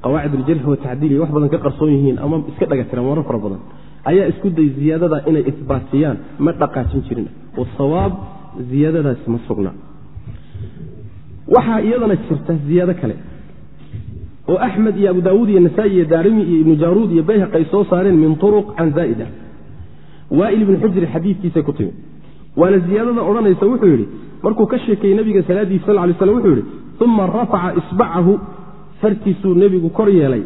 qawaacid aljarxi watacdiil iyo wax badan ka qarsoon yihiin ama iska dhaga tiraan fara badan ayaa isku day ziyaadada inay isbaatiyaan ma dhaqaajin jirin. Wasawaab ziyaadadaasi ma sugna. Waxaa iyadana jirta ziyaado kale oo axmed iyo abu daawuud iyo nasaa-i iyo daarimi iyo ibnu jaaruud iyo bayhaq ay soo saareen min turuq can zaa'ida. Waa'il ibnu xujri xadiidkiisay ku timi waana ziyaadada odhanaysa wuxuu yidhi markuu ka sheekeeyey nabiga salaadiisa sal lay slam wuxuu yidhi uma rafaca isbacahu. Fartiisuu nebigu kor yeelay.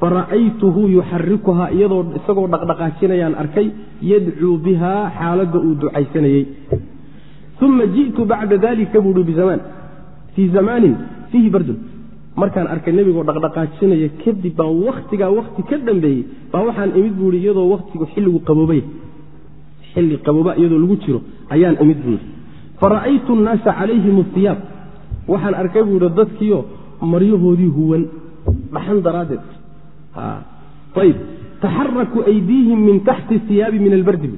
Fara'aytuhu yuxarikuhaa iyadoo isagoo dhaqdhaqaajinayaan arkay yadcuu bihaa xaaladda uu ducaysanayey uma ji'tu bacda dalika buuhi bizamaan fii zamaanin fiihi bardun. Markaan arkay nebigoo dhaqdhaqaajinaya kadib baan wakhtigaa wakhti ka dambeeyey baa waxaan imid buuhi iyadoo wakhtigu xilligu qaboobay xilli qabooba iyadoo lagu jiro ayaan imid buuhi fara'aytu nnaasa calayhim iyaab waxaan arkay buuhi dadkiio maryahoodii huwan. Dhaxan daraaddeed. Ayb taxaraku aydiihim min taxti iyaabi min albardi.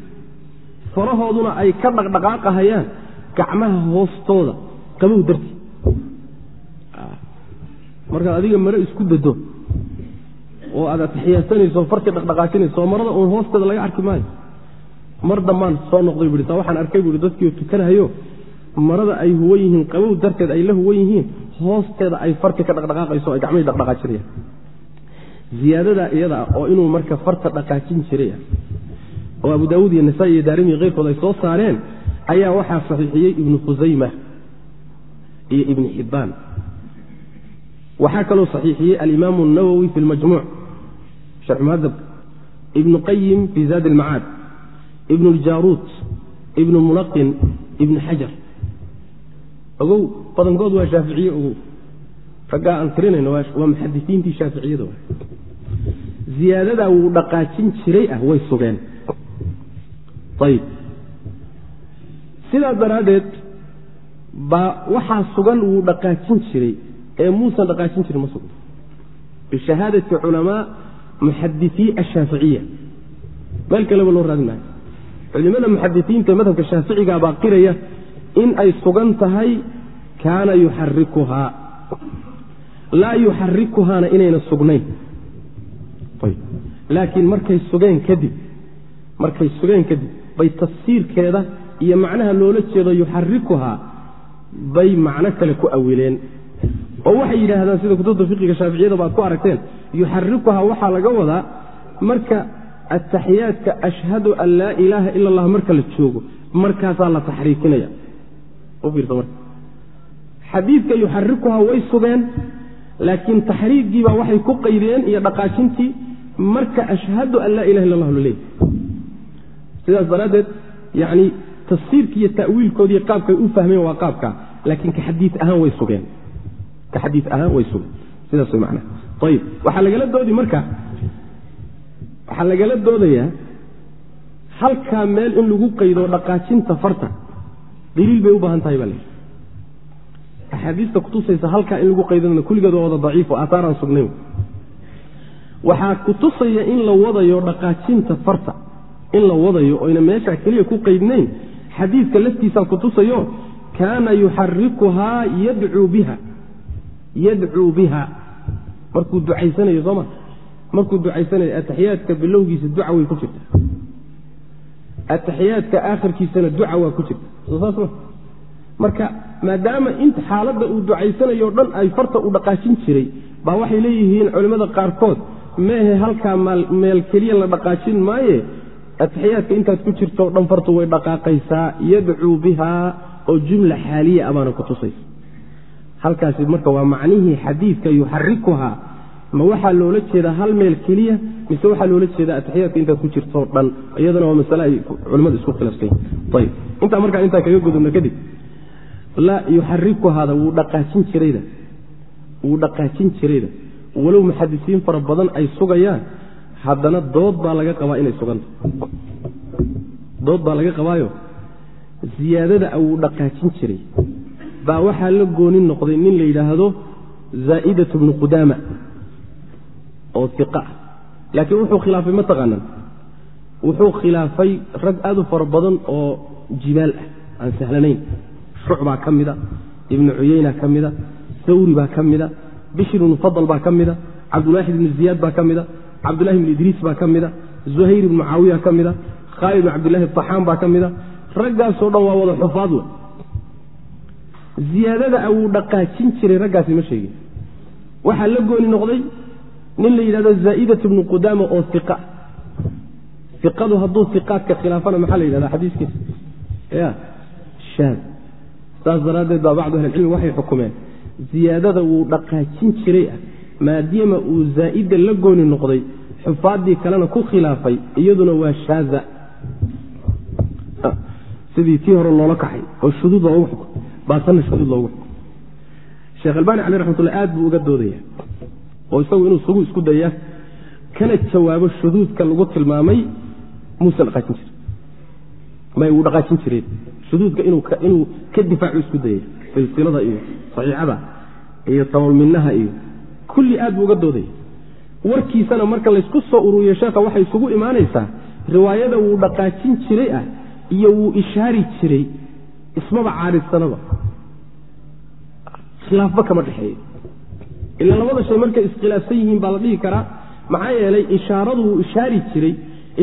Farahooduna ay ka dhaqdhaqaaqahayaan gacmaha hoostooda qabow darti. Markaad adiga mare isku dado oo aad atixiyaasanayso fartii dhaqdhaqaajinayso oo marada uun hoosteeda laga arki maayo mar dambaan soo noqday buui saa waxaan arkay buui dadkiio tukanahayo marada ay huwan yihiin qabow darteed ay la huwan yihiin hoosteeda ay farti ka dhaqdhaqaaqayso ay gacmahii dhaqdhaqaajinayaan ziyaadadaa iyada ah oo inuu marka farta dhaqaajin jiray oo abu daawuud iyo nasaa-i iyo daarimi keyrkood ay soo saareen ayaa waxaa saxiixiyey ibnu khusayma iyo ibni xibbaan waxaa kaloo saxiixiyey alimaamu اnawowi fi lmajmuuc sharx muhadabka ibnu qayim fi zaad ilmacaad ibnu ljaaruut ibnu mulaqin ibnu xajar ogow badankood waa shaaficiye ogow raggaa aan tirinayno waa muxadisiintii shaaficiyada ziyaadadaa wuu dhaqaajin jiray ah way sugeen. Ayib sidaas daraaddeed baa waxaa sugan wuu dhaqaajin jiray ee muusan dhaqaajin jirin ma sugno bishahaadati culamaa muxadisii ashaaficiya meel kaleba loo maayo culimada muxadisiinta madhabka shaaficiga baa qiraya in ay sugan tahay kaana yuxarikuhaa laa yuxarikuhaana inayna sugnayn. Laakiin markay sugeen kadib markay sugeen kadib bay tafsiirkeeda iyo macnaha loola jeedo yuxarikuhaa bay macno kale ku awileen. Oo waxay yidhaahdaan sida kutubta fiqiga shaaficiyadaba aad ku aragteen yuxarikuhaa waxaa laga wadaa marka ataxiyaadka ashhadu an laa ilaaha ila allah marka la joogo markaasaa la marka xadiidka yuxarikuhaa way sugeen laakiin taxriigiibaa waxay ku qaydeen iyo dhaqaajintii marka ashhadu an laa ilaha illa allah laleeyahy sidaas daraaddeed yani tafsiirki iyo ta'wiilkoodiiyo qaabkay u fahmeen waa qaabkaa laakiin ka xadii ahaan way sugeen ka xadii ahaan way sugeen sidaas way macnaha ayib waxaa lagala doodi marka waxaa lagala doodayaa halkaa meel in lagu qaydo dhaqaajinta farta. Daliil bay u baahan tahay baa layidhi axaadiista kutusaysa halkaa in lagu qaydana kulligeed waa wada daciif oo aataaraan sugnayn. Waxaa kutusaya in la wadayo dhaqaajinta farta in la wadayo oyna meesha keliya ku qaydnayn. Xadiidka laftiisaa kutusayo kaana yuxarikuhaa yadcuu biha. Yadcuu biha. Markuu ducaysanayo sooma markuu ducaysanayo ataxiyaadka bilowgiisa duca way ku jirta. Ataxiyaadka aakhirkiisana duca waa ku jirta. Saas ma. Marka maadaama int xaaladda uu ducaysanayo dhan ay farta u dhaqaajin jiray baa waxay leeyihiin culimmada qaarkood meehe halkaa meel keliya la dhaqaajin maaye? Ataxiyaadka intaad ku jirto o dhan fartu way dhaqaaqaysaa yadcuu bihaa oo jumla xaaliya abaana ku tusaysa. Halkaasi marka waa macnihii xadiidka yuxarikuhaa ma waxaa loola jeedaa hal meel keliya mise waxaa loola jeedaa ataxiyaadka intaad ku jirto dhan? Iyadana waa masale ay culimmadu isku khilaafsan ayb. Intaa markaa intaa kaga gudubna kadib la yuxarikuhaada wuu dhaqaajin jirayda. Wuu dhaqaajin jirayda. Walow muxadisiin fara badan ay sugayaan haddana dood baa laga qabaa inay suganta dood baa laga qabaayo. Ziyaadada wuu dhaqaajin jiray. Baa waxaa la gooni noqday nin la yidhaahdo zaa'idatu bnu qudaama oo iqa ah. Laakiin wuxuu khilaafay ma taqaanan wuxuu khilaafay rag aad u fara badan oo jibaal ah aan sahlanayn. Shucbaa ka mida ibnu cuyeyna ka mida sawri baa ka mida bishir ibnu fadal baa ka mida cabdulaaxid ibnu ziyaad baa ka mida cabdullahi ibnu idriis baa ka mida zuhayr ibnu mucaawiya ka mida khaalid ibnu cabdillahi axaan baa ka mida raggaasoo dhan waa wada xufaad wey ziyaadada wuu dhaqaajin jiray raggaasi ma sheegin. Waxaa la gooni noqday nin la yidhahdo zaa'idatu bnu qudaama oo iqa iqadu hadduu iqaadka khilaafana maxaa la yidhahda xadiiskiisa ya shaad. Saas daraaddeed baa bacdu ahlicilmi waxay xukumeen. Ziyaadada wuu dhaqaajin jiray ah maadaama uu zaa'ida la gooni noqday xufaaddii kalena ku khilaafay iyaduna waa shaada sidii tii hore loola kaxay oo shuduud loogu xukum baatanna shuduud loogu xukum sheekh albaani caleh raxmatullah aad buu uga doodaya oo isagu inuu sugu isku daya kana jawaabo shuduudka lagu tilmaamay muusan dhaqaajin jirin may wuu dhaqaajin jireen shuduudka inuu ka difaacu isku dayay silsilada iyo saxiixada iyo tabalminaha iyo kulli aad buu uga doodaya warkiisana marka laysku soo ururiyo sheekha waxay isugu imaanaysaa riwaayada wuu dhaqaajin jiray ah iyo wuu ishaari jiray ismaba caadhidsanaba khilaafba kama dhexeeyo ila labada shay markay iskhilaafsan yihiin baa la dhihi karaa maxaa yeelay ishaaradu wuu ishaari jiray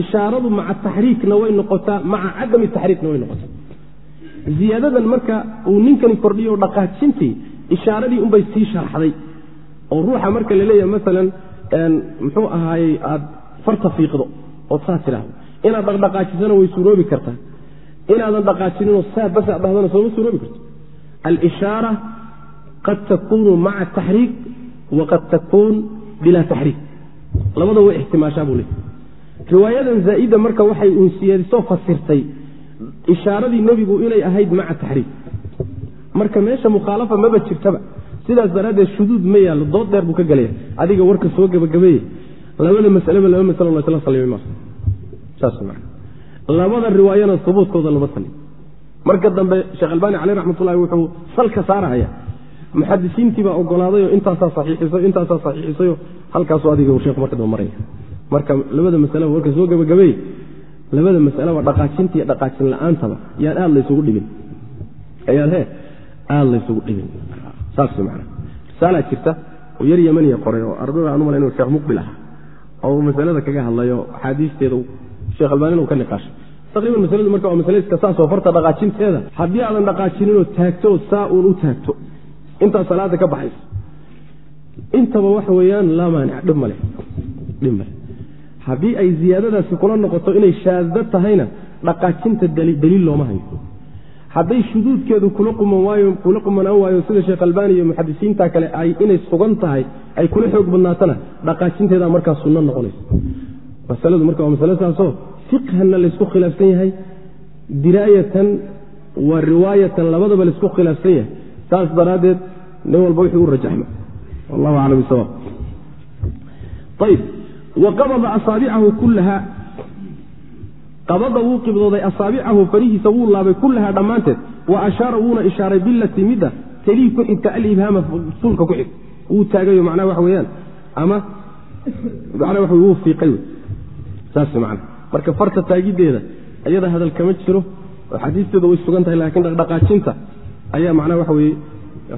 ishaaradu maca taxriikna way noqotaa maca cadami taxriikna way noqotaa. Ziyaadadan marka uu ninkani kordhiyo dhaqaajintii ishaaradii unbay sii sharxday oo ruuxa marka la leeyahay maalan muxuu ahaayey aad farta fiiqdo ood saa tidhaahdo inaad dhaqdhaqaajisana way suuroobi kartaa inaadan dhaqaajininoo saa bas aad dhahdana sooma suuroobi karto. Alishaara qad takuunu maca taxriik waqad takuun bilaa taxriik labada way ixtimaashaa buu leey riwaayadan zaa'ida marka waxay unsiyeedsoo fasirtay ishaaradii nebigu inay ahayd maca taxriik marka meesha mukhaalafa maba jirtaba sidaas daraaddeed shuduud ma yaallo dood dheer buu ka gelaya adiga warka soo gebagabeeye labada masaleba laba masalo lasla salimi maa saas man labada riwaayana subuudkooda lama sallim marka dambe sheekh albaani caleyh raxmatullahi wuxuu salka saarahaya muxadisiintii baa ogolaadayoo intaasaa saxiixisayo intaasaa saxiixisayo halkaasu adiga sheekhu marka dambe maraya marka labada masaleba warka soo gebagabeeye labada masaleba dhaqaajinta iyo dhaqaajin la'aantaba. Yaan aad laysugu dhibin. Ayaan he aad laysugu dhibin. Saas man risaalaa jirta oo yar yamaniya qoray oo ardada aan u malay inu sheekh muqbil aha oo masalada kaga hadlayo axaadiisteeda sheekh albaanina uu ka niqaashay taqriban masaladu marka waa masaladiska saasoo farta dhaqaajinteeda. Haddii aadan dhaqaajininoo taagto saa uun u taagto intaas salaada ka baxayso. Intaba waxa weeyaan laa maanic dhib male dhib male haddii ay ziyaadadaasi kula noqoto inay shaaddo tahayna dhaqaajinta daliil looma hayo. Hadday shuduudkeedu kula qumanaan waayo sida sheekh albaani iyo muxadisiinta kale ay inay sugan tahay ay kula xoog badnaatana dhaqaajinteedaa markaa sunno noqonaysa masaladu marka waa masale saasoo fiqhanna laysku khilaafsan yahay diraayatan wa riwaayatan labadaba laysku khilaafsan yahay. Saas daraaddeed nin walba wixii u rajaxma wallahu aclam bisawaab ayb wa qabada asaabicahu kullaha. Qabada wuu qibdooday asaabicahu farihiisa wuu laabay kullahaa dhammaanteed. Wa ashaara wuuna ishaaray bilati midda. Kelii ku xigta alibhaama suulka ku xig. Wuu taagayo macnaha waxa weeyaan. Ama macnaa waxa wuu fiiqay wey. Saas macna marka farta taagiddeeda iyada hadal kama jiro oo xadiisteeda way sugan tahay laakiin dhaqdhaqaajinta ayaa macnaha waxa weeye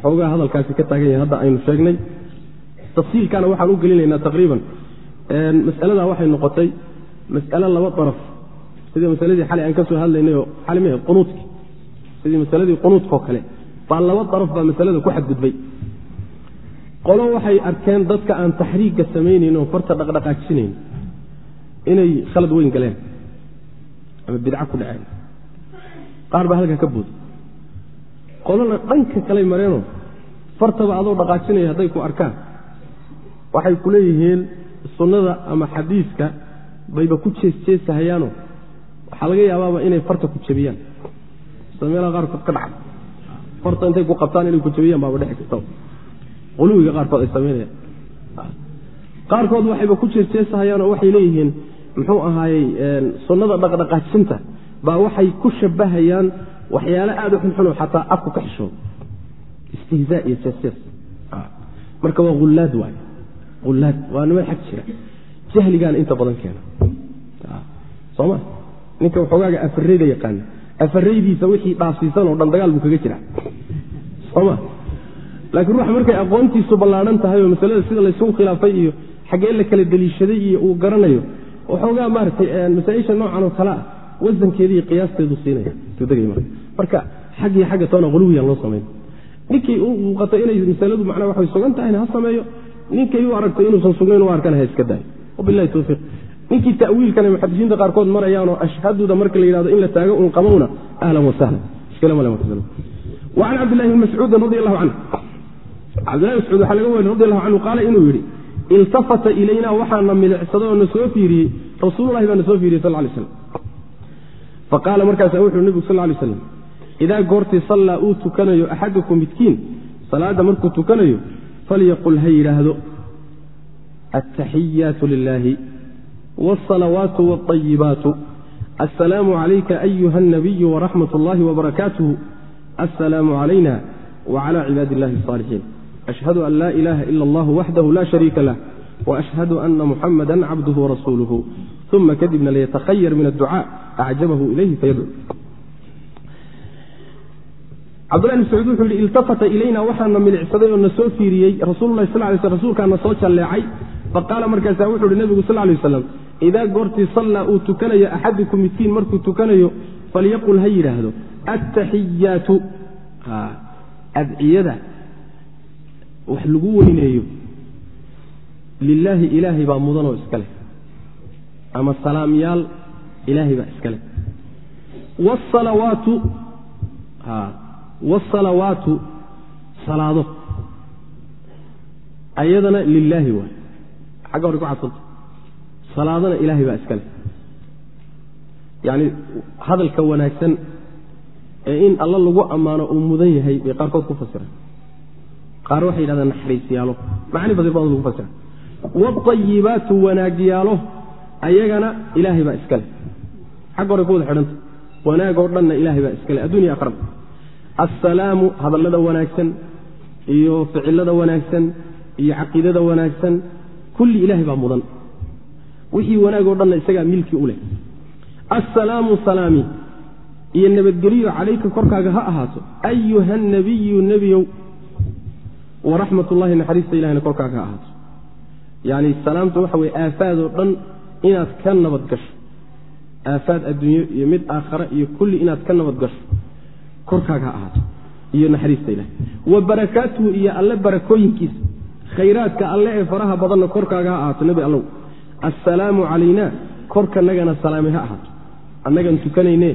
xoogaa hadalkaasi ka taagan yahay hadda aynu sheegnay. Tafsiilkana waxaan u gelinaynaa taqriiban. Mas'aladaa waxay noqotay mas'alo laba daraf. Sidii masaladii xalay aan ka soo hadlaynayoo xali mah qunuudki. Sidii masaladii qunuudkaoo kale baa laba daraf baa masalada ku xadgudbay. Qolo waxay arkeen dadka aan taxriigga samaynayn oo farta dhaqdhaqaajinayn inay khalad weyn galeen ama bidca ku dhaceen. Qaar baa halkaa ka booday qolona dhanka kaley mareenoo fartaba adoo dhaqaajinaya hadday ku arkaan. Waxay ku leeyihiin sunnada ama xadiiska bayba ku jeesjeesahayaanoo waxaa laga yaabaaba inay farta ku jebiyaan. Sida meelaha qaarkood ka dhaca farta intay ku qabtaan inay ku jebiyaan baaba dhexi karta quluwiga qaarkood ay samaynayaan qaarkood waxayba ku jeesjeesahayaanoo waxay leeyihiin muxuu ahaayey sunnada dhaqdhaqaajinta baa waxay ku shabahayaan waxyaale aada u xunxuno xataa afku ka xishooda istihzaa iyo jeesjees marka waa hullaad waay hullaad waa niman xag jira. Jahligaana inta badan keena. Soma ninka waxoogaaga afareyda yaqaana afaraydiisa wixii dhaafsiisan oo dhan dagaal buu kaga jira soma laakiin ruux markay aqoontiisu ballaadhan tahay oo masalada sida laysugu khilaafay iyo xaggee la kala deliishaday iyo uu garanayo waxoogaa maaragtay masaaisha noocan oo kale ah wasankeeda iyo qiyaasteedu siinaya. Marka. Xag iyo xagga toona quluwiyaan loo samayn ninkii u muuqato inay masaladu macnaa waxay sugan tahayna ha sameeyo. Ninkay u aragto inuusan sugnayn u arkana ha iska daayo wabilahi towfiiq ninkii ta'wiilkan muxadisiinta qaarkood marayaanoo ashhaduda marka la yidhahdo in la taago un qabowna ahlan wasahlan can cabdillahi bni mascuudin radi allahu canhu cabdillahi mascuud waxaa laga weri radi allahu canhu qaala inuu yidhi iltafata ilayna waxaana milicsaday oo na soo fiiriyey rasuululahi baa na soo fiiriyey sal lay slam faqaala markaasa wuxuu nebigu sal lay slam idaa goortii sallaa uu tukanayo axadukum midkiin salaadda markuu tukanayo falyaqul ha yidhaahdo attaxiyaatu lilaahi wاsalawaatu wاطayibaatu asalaamu calayka ayuha اnabiyu waraxmat اllahi wbarakaatuh asalaamu calayna wclى cibaadi اllahi الصاalixiin ashhadu an laa ilaha ila اllah waxdahu la shariika lah وأشhهd أنa محamda cabdه وrasuulه ثuma kadibna layتakhayر min الducاء أعjabahu ilayhi fayadcو cabdulahi bn sacuud wuxuu yihi iltafata ilayna waxaana milicsaday oo na soo fiiriyey rasuululahi sal lay sl rsulkaana soo jalleecay faqaala markaasa wuxuu ihi nebigu sal lay waslam idaa goortii sallaa uu tukanayo axadukum midkiin markuu tukanayo falyaqul ha yidhaahdo attaxiyaatu adciyada wax lagu weyneeyo lilaahi ilaahay baa mudanoo iska leh. Ama salaamyaal ilaahay baa iska leh. Wsalawaatu wsalawaatu salaado. Ayadana lilaahi waay xagga hore ku cadsanta salaadana ilaahay baa iska leh. Yacni hadalka wanaagsan ee in alla lagu ammaano uu mudan yahay bay qaarkood ku fasiraan qaar waxay yidhahdaan naxariisyaalo macni badir badan lagu fasira wاayibaatu wanaagyaalo ayagana ilaahay baa iska leh xagga hore ku wada xidhanta wanaagoo dhanna ilaahay baa iska leh addunya akhraba assalaamu hadallada wanaagsan iyo ficilada wanaagsan iyo caqiidada wanaagsan kulli ilaahay baa mudan wixii wanaagoo dhanna isagaa milki u leh assalaamu salaami iyo nabadgelyo calayka korkaaga ha ahaato ayuha nabiyu nebiyow waraxmat ullahi naxariista ilahina korkaaga ha ahaato yacni salaamta waxa weye aafaadoo dhan inaad ka nabad gasho. Aafaad adduunyo iyo mid aakhare iyo kulli inaad ka nabad gasho. Korkaaga ha ahaato. Iyo naxariista ilahay wa barakaatuhu iyo alle barakooyinkiisa. Khayraadka alle ee faraha badanna korkaaga ha ahaato nebi allow. Assalaamu calayna. Korkanagana salaami ha ahaato. Annagan tukanayne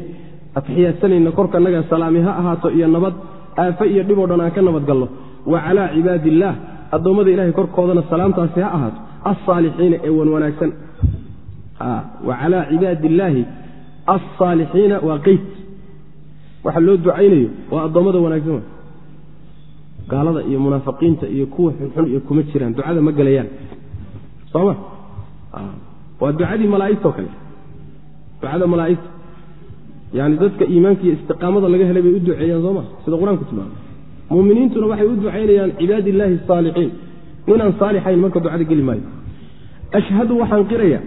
atixyaadsanayna korkanaga salaami ha ahaato iyo nabad aafe iyo dhiboo dhan aan ka nabadgalno wa calaa cibaadi illaah addoommada ilahay korkoodana salaamtaasi ha ahaato alsaalixiina ee wan wanaagsan. Wa calaa cibaadi illaahi alsaalixiina waa qeyd. Waxa loo ducaynayo waa addoommada wanaagsan gaalada iyo munaafiqiinta iyo kuwa xunxun iyo kuma jiraan ducada ma gelayaan soma waa ducadii malaaigtao kale. Ducada malaaigta. Yani dadka iimaanka iyo istiqaamada laga helay bay u duceeyaan sooma sida qur'aanku tilmaamay muminiintuna waxay u ducaynayaan cibaadi illaahi asaalixiin ninaan saalixayn marka ducada geli maayo. Ashhadu waxaan qiraya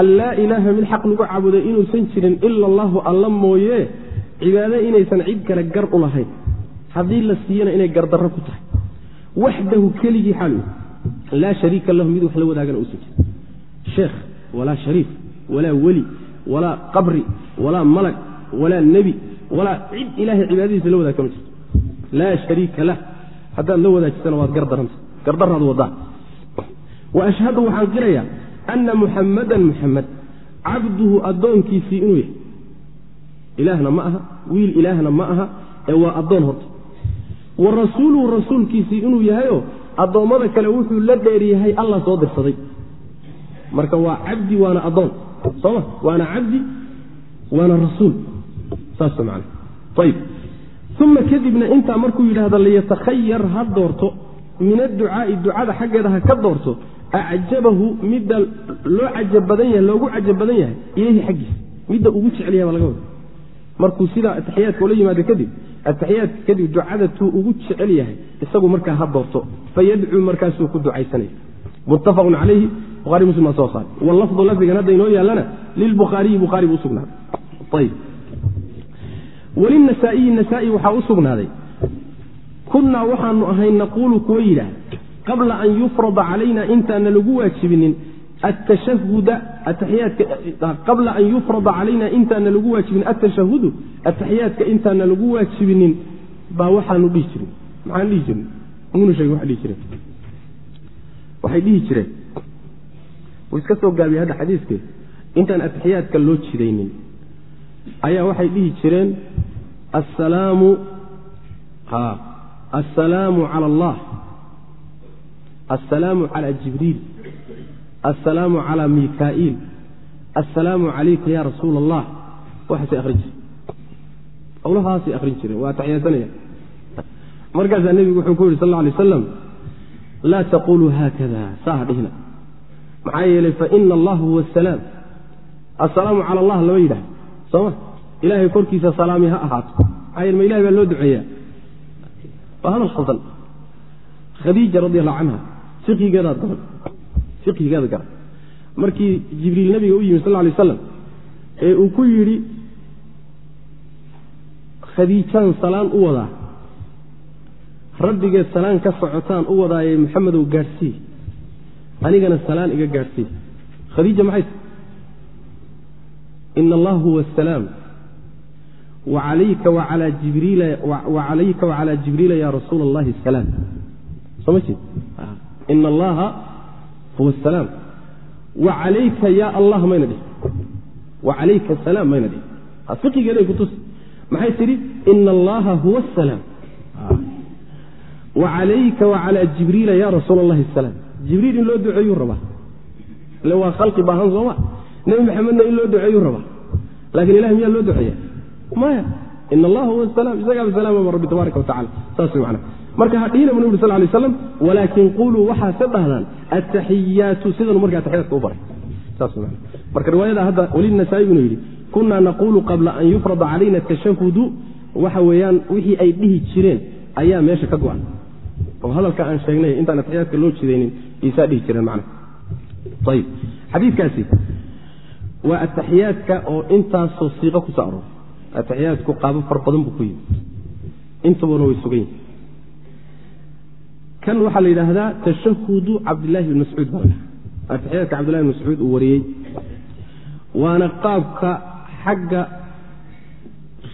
an laa ilaaha mid xaq lagu caabuday inuusan jirin ila allahu alla mooye cibaado inaysan cid kale gar u lahayn. Haddii la siiyana inay gardarro ku tahay. Waxdahu keligii xaal laa shariika lahu mid wax la wadaagana uusan jirin. Sheekh walaa shariif walaa weli walaa qabri walaa malag walaa nebi walaa cid ilahay cibaadadiisa la wadaagta ma jirto laa shariika lah haddaad la wadaajisana waad gardaranta gardaraad wadaa wa ashhadu waxaan qirayaa ana muxammadan muxamed cabduhu addoonkiisii inuu yahay ilaahna ma aha wiil ilaahna ma aha ee waa addoon horta wa rasuuluhu rasuulkiisii inuu yahayoo addoommada kale wuxuu la dheeryahay allah soo dirsaday marka waa cabdi waana addoon sooma waana cabdi waana rasuul saas man ayb uma kadibna intaa markuu yidhaahdo liyatakhayar ha doorto. Min adducaai ducada xaggeeda ha ka doorto. Acjabahu midda loo cajab badan yahay loogu cajab badan yahay ilayhi xaggiisa. Midda ugu jecel yahay baa laga wada. Markuu sidaa ataxiyaadka ula yimaado kadib ataxiyaadka kadib ducada tuu ugu jecel yahay isagu markaa ha doorto. Fayadcuu markaasuu ku ducaysanaya muttafaqun calayhi buhari muslim baa soo saaray. Wallafdu lafdigan hadda inoo yaallana lilbukhaariyi bukhaari buu usugnaaday ayb walinasaaiyi nasaa-i waxaa u sugnaaday. Kunnaa waxaanu ahay naquulu kuwa yidhaah qabla an yufrada calayna intaana lagu waajibinin atashahuda ataxiyaadka qabla an yufrada calayna intaana lagu waajibinin atashahudu ataxiyaadka intaana lagu waajibinin baa waxaanu dhihi jirin. Maxaan dhihi jirin? Munu sheege waa dhihi jireen waxay dhihi jireen. Wuu iska soo gaabiyey hadda xadiiskee. Intaan ataxiyaadka loo jidaynin. Ayaa waxay dhihi jireen assalaamu cala allah assalaamu cala jibriil assalaamu cala mikaa'iil assalaamu calayka ya rasuula allah waxaasay akhrin jireen howlahaasay akhrin jireen waa ataxiyaasanaya markaasaa nebigu wuxuu ku yidhi sal alay aslam laa taquluu haakada saa ha dhihina maxaa yeelay faina allah huwa asalaam assalaamu cala allah lama yidhahdo sooma ilaahay korkiisa salaami ha ahaato. Yeele ma ilahay baa loo duceeyaa. Waa hadal khaldan. Khadiija radi allahu canha fiqigeedaad garan. Markii jibriil nabiga u yimi sal lay aslam ee uu ku yidhi khadiijaan salaan u wadaa. Rabbigeed salaan ka socotaan u wadaaye maxamedow gaadhsii anigana salaan iga gaadhsii khadiija maxay ina allah huwa asalaam wacalayka wacalaa jibriila ya rasuula allahi jeed ina allaha huwa asalaam wacalayka ya allah mayna dhihi wacalayka asalaam mayna dhihi fiqigeeday kutus maxay tidhi ina allaha huwa asalaam wacalayka wacalaa jibriila ya rasuula allahi asalaam jibriil in loo duceeyuu rabaa ile waa khalqi baahan sooma nebi maxamedna in loo duceeyuu rabaa laakiin ilahi miyaa loo duceeya maya. Ina allaha huwa asalaam isagaaba salaamaba rabbi tabaaraka watacala saas mana marka hadhiina bu nabig sal lay aslam walaakin quluu waxaase dhahdaan ataxiyaatu sidanu marka ataxiyaadka u baray. Saas man marka riwaayada hadda weli nasaa-i binu yidhi kunaa naquulu qabla an yufrada calayna tashahudu waxa weeyaan wixii ay dhihi jireen ayaa meesha ka go-an. Oo hadalka aan sheegnay intaan ataxiyaadka loo jidaynin iisaa dhihi jireen macna ayib xadiidkaasi. Waa ataxiyaadka oo intaasoo siiqo ku soo ataxiyaadku qaabo far badan buu ku yimi intabuna way sugan yihiin kan waxaa la yidhaahdaa tashahudu cabdillaahi bn mascuud ataxiyaadka cabdillahi bn mascuud uu wariyey. Waana qaabka xagga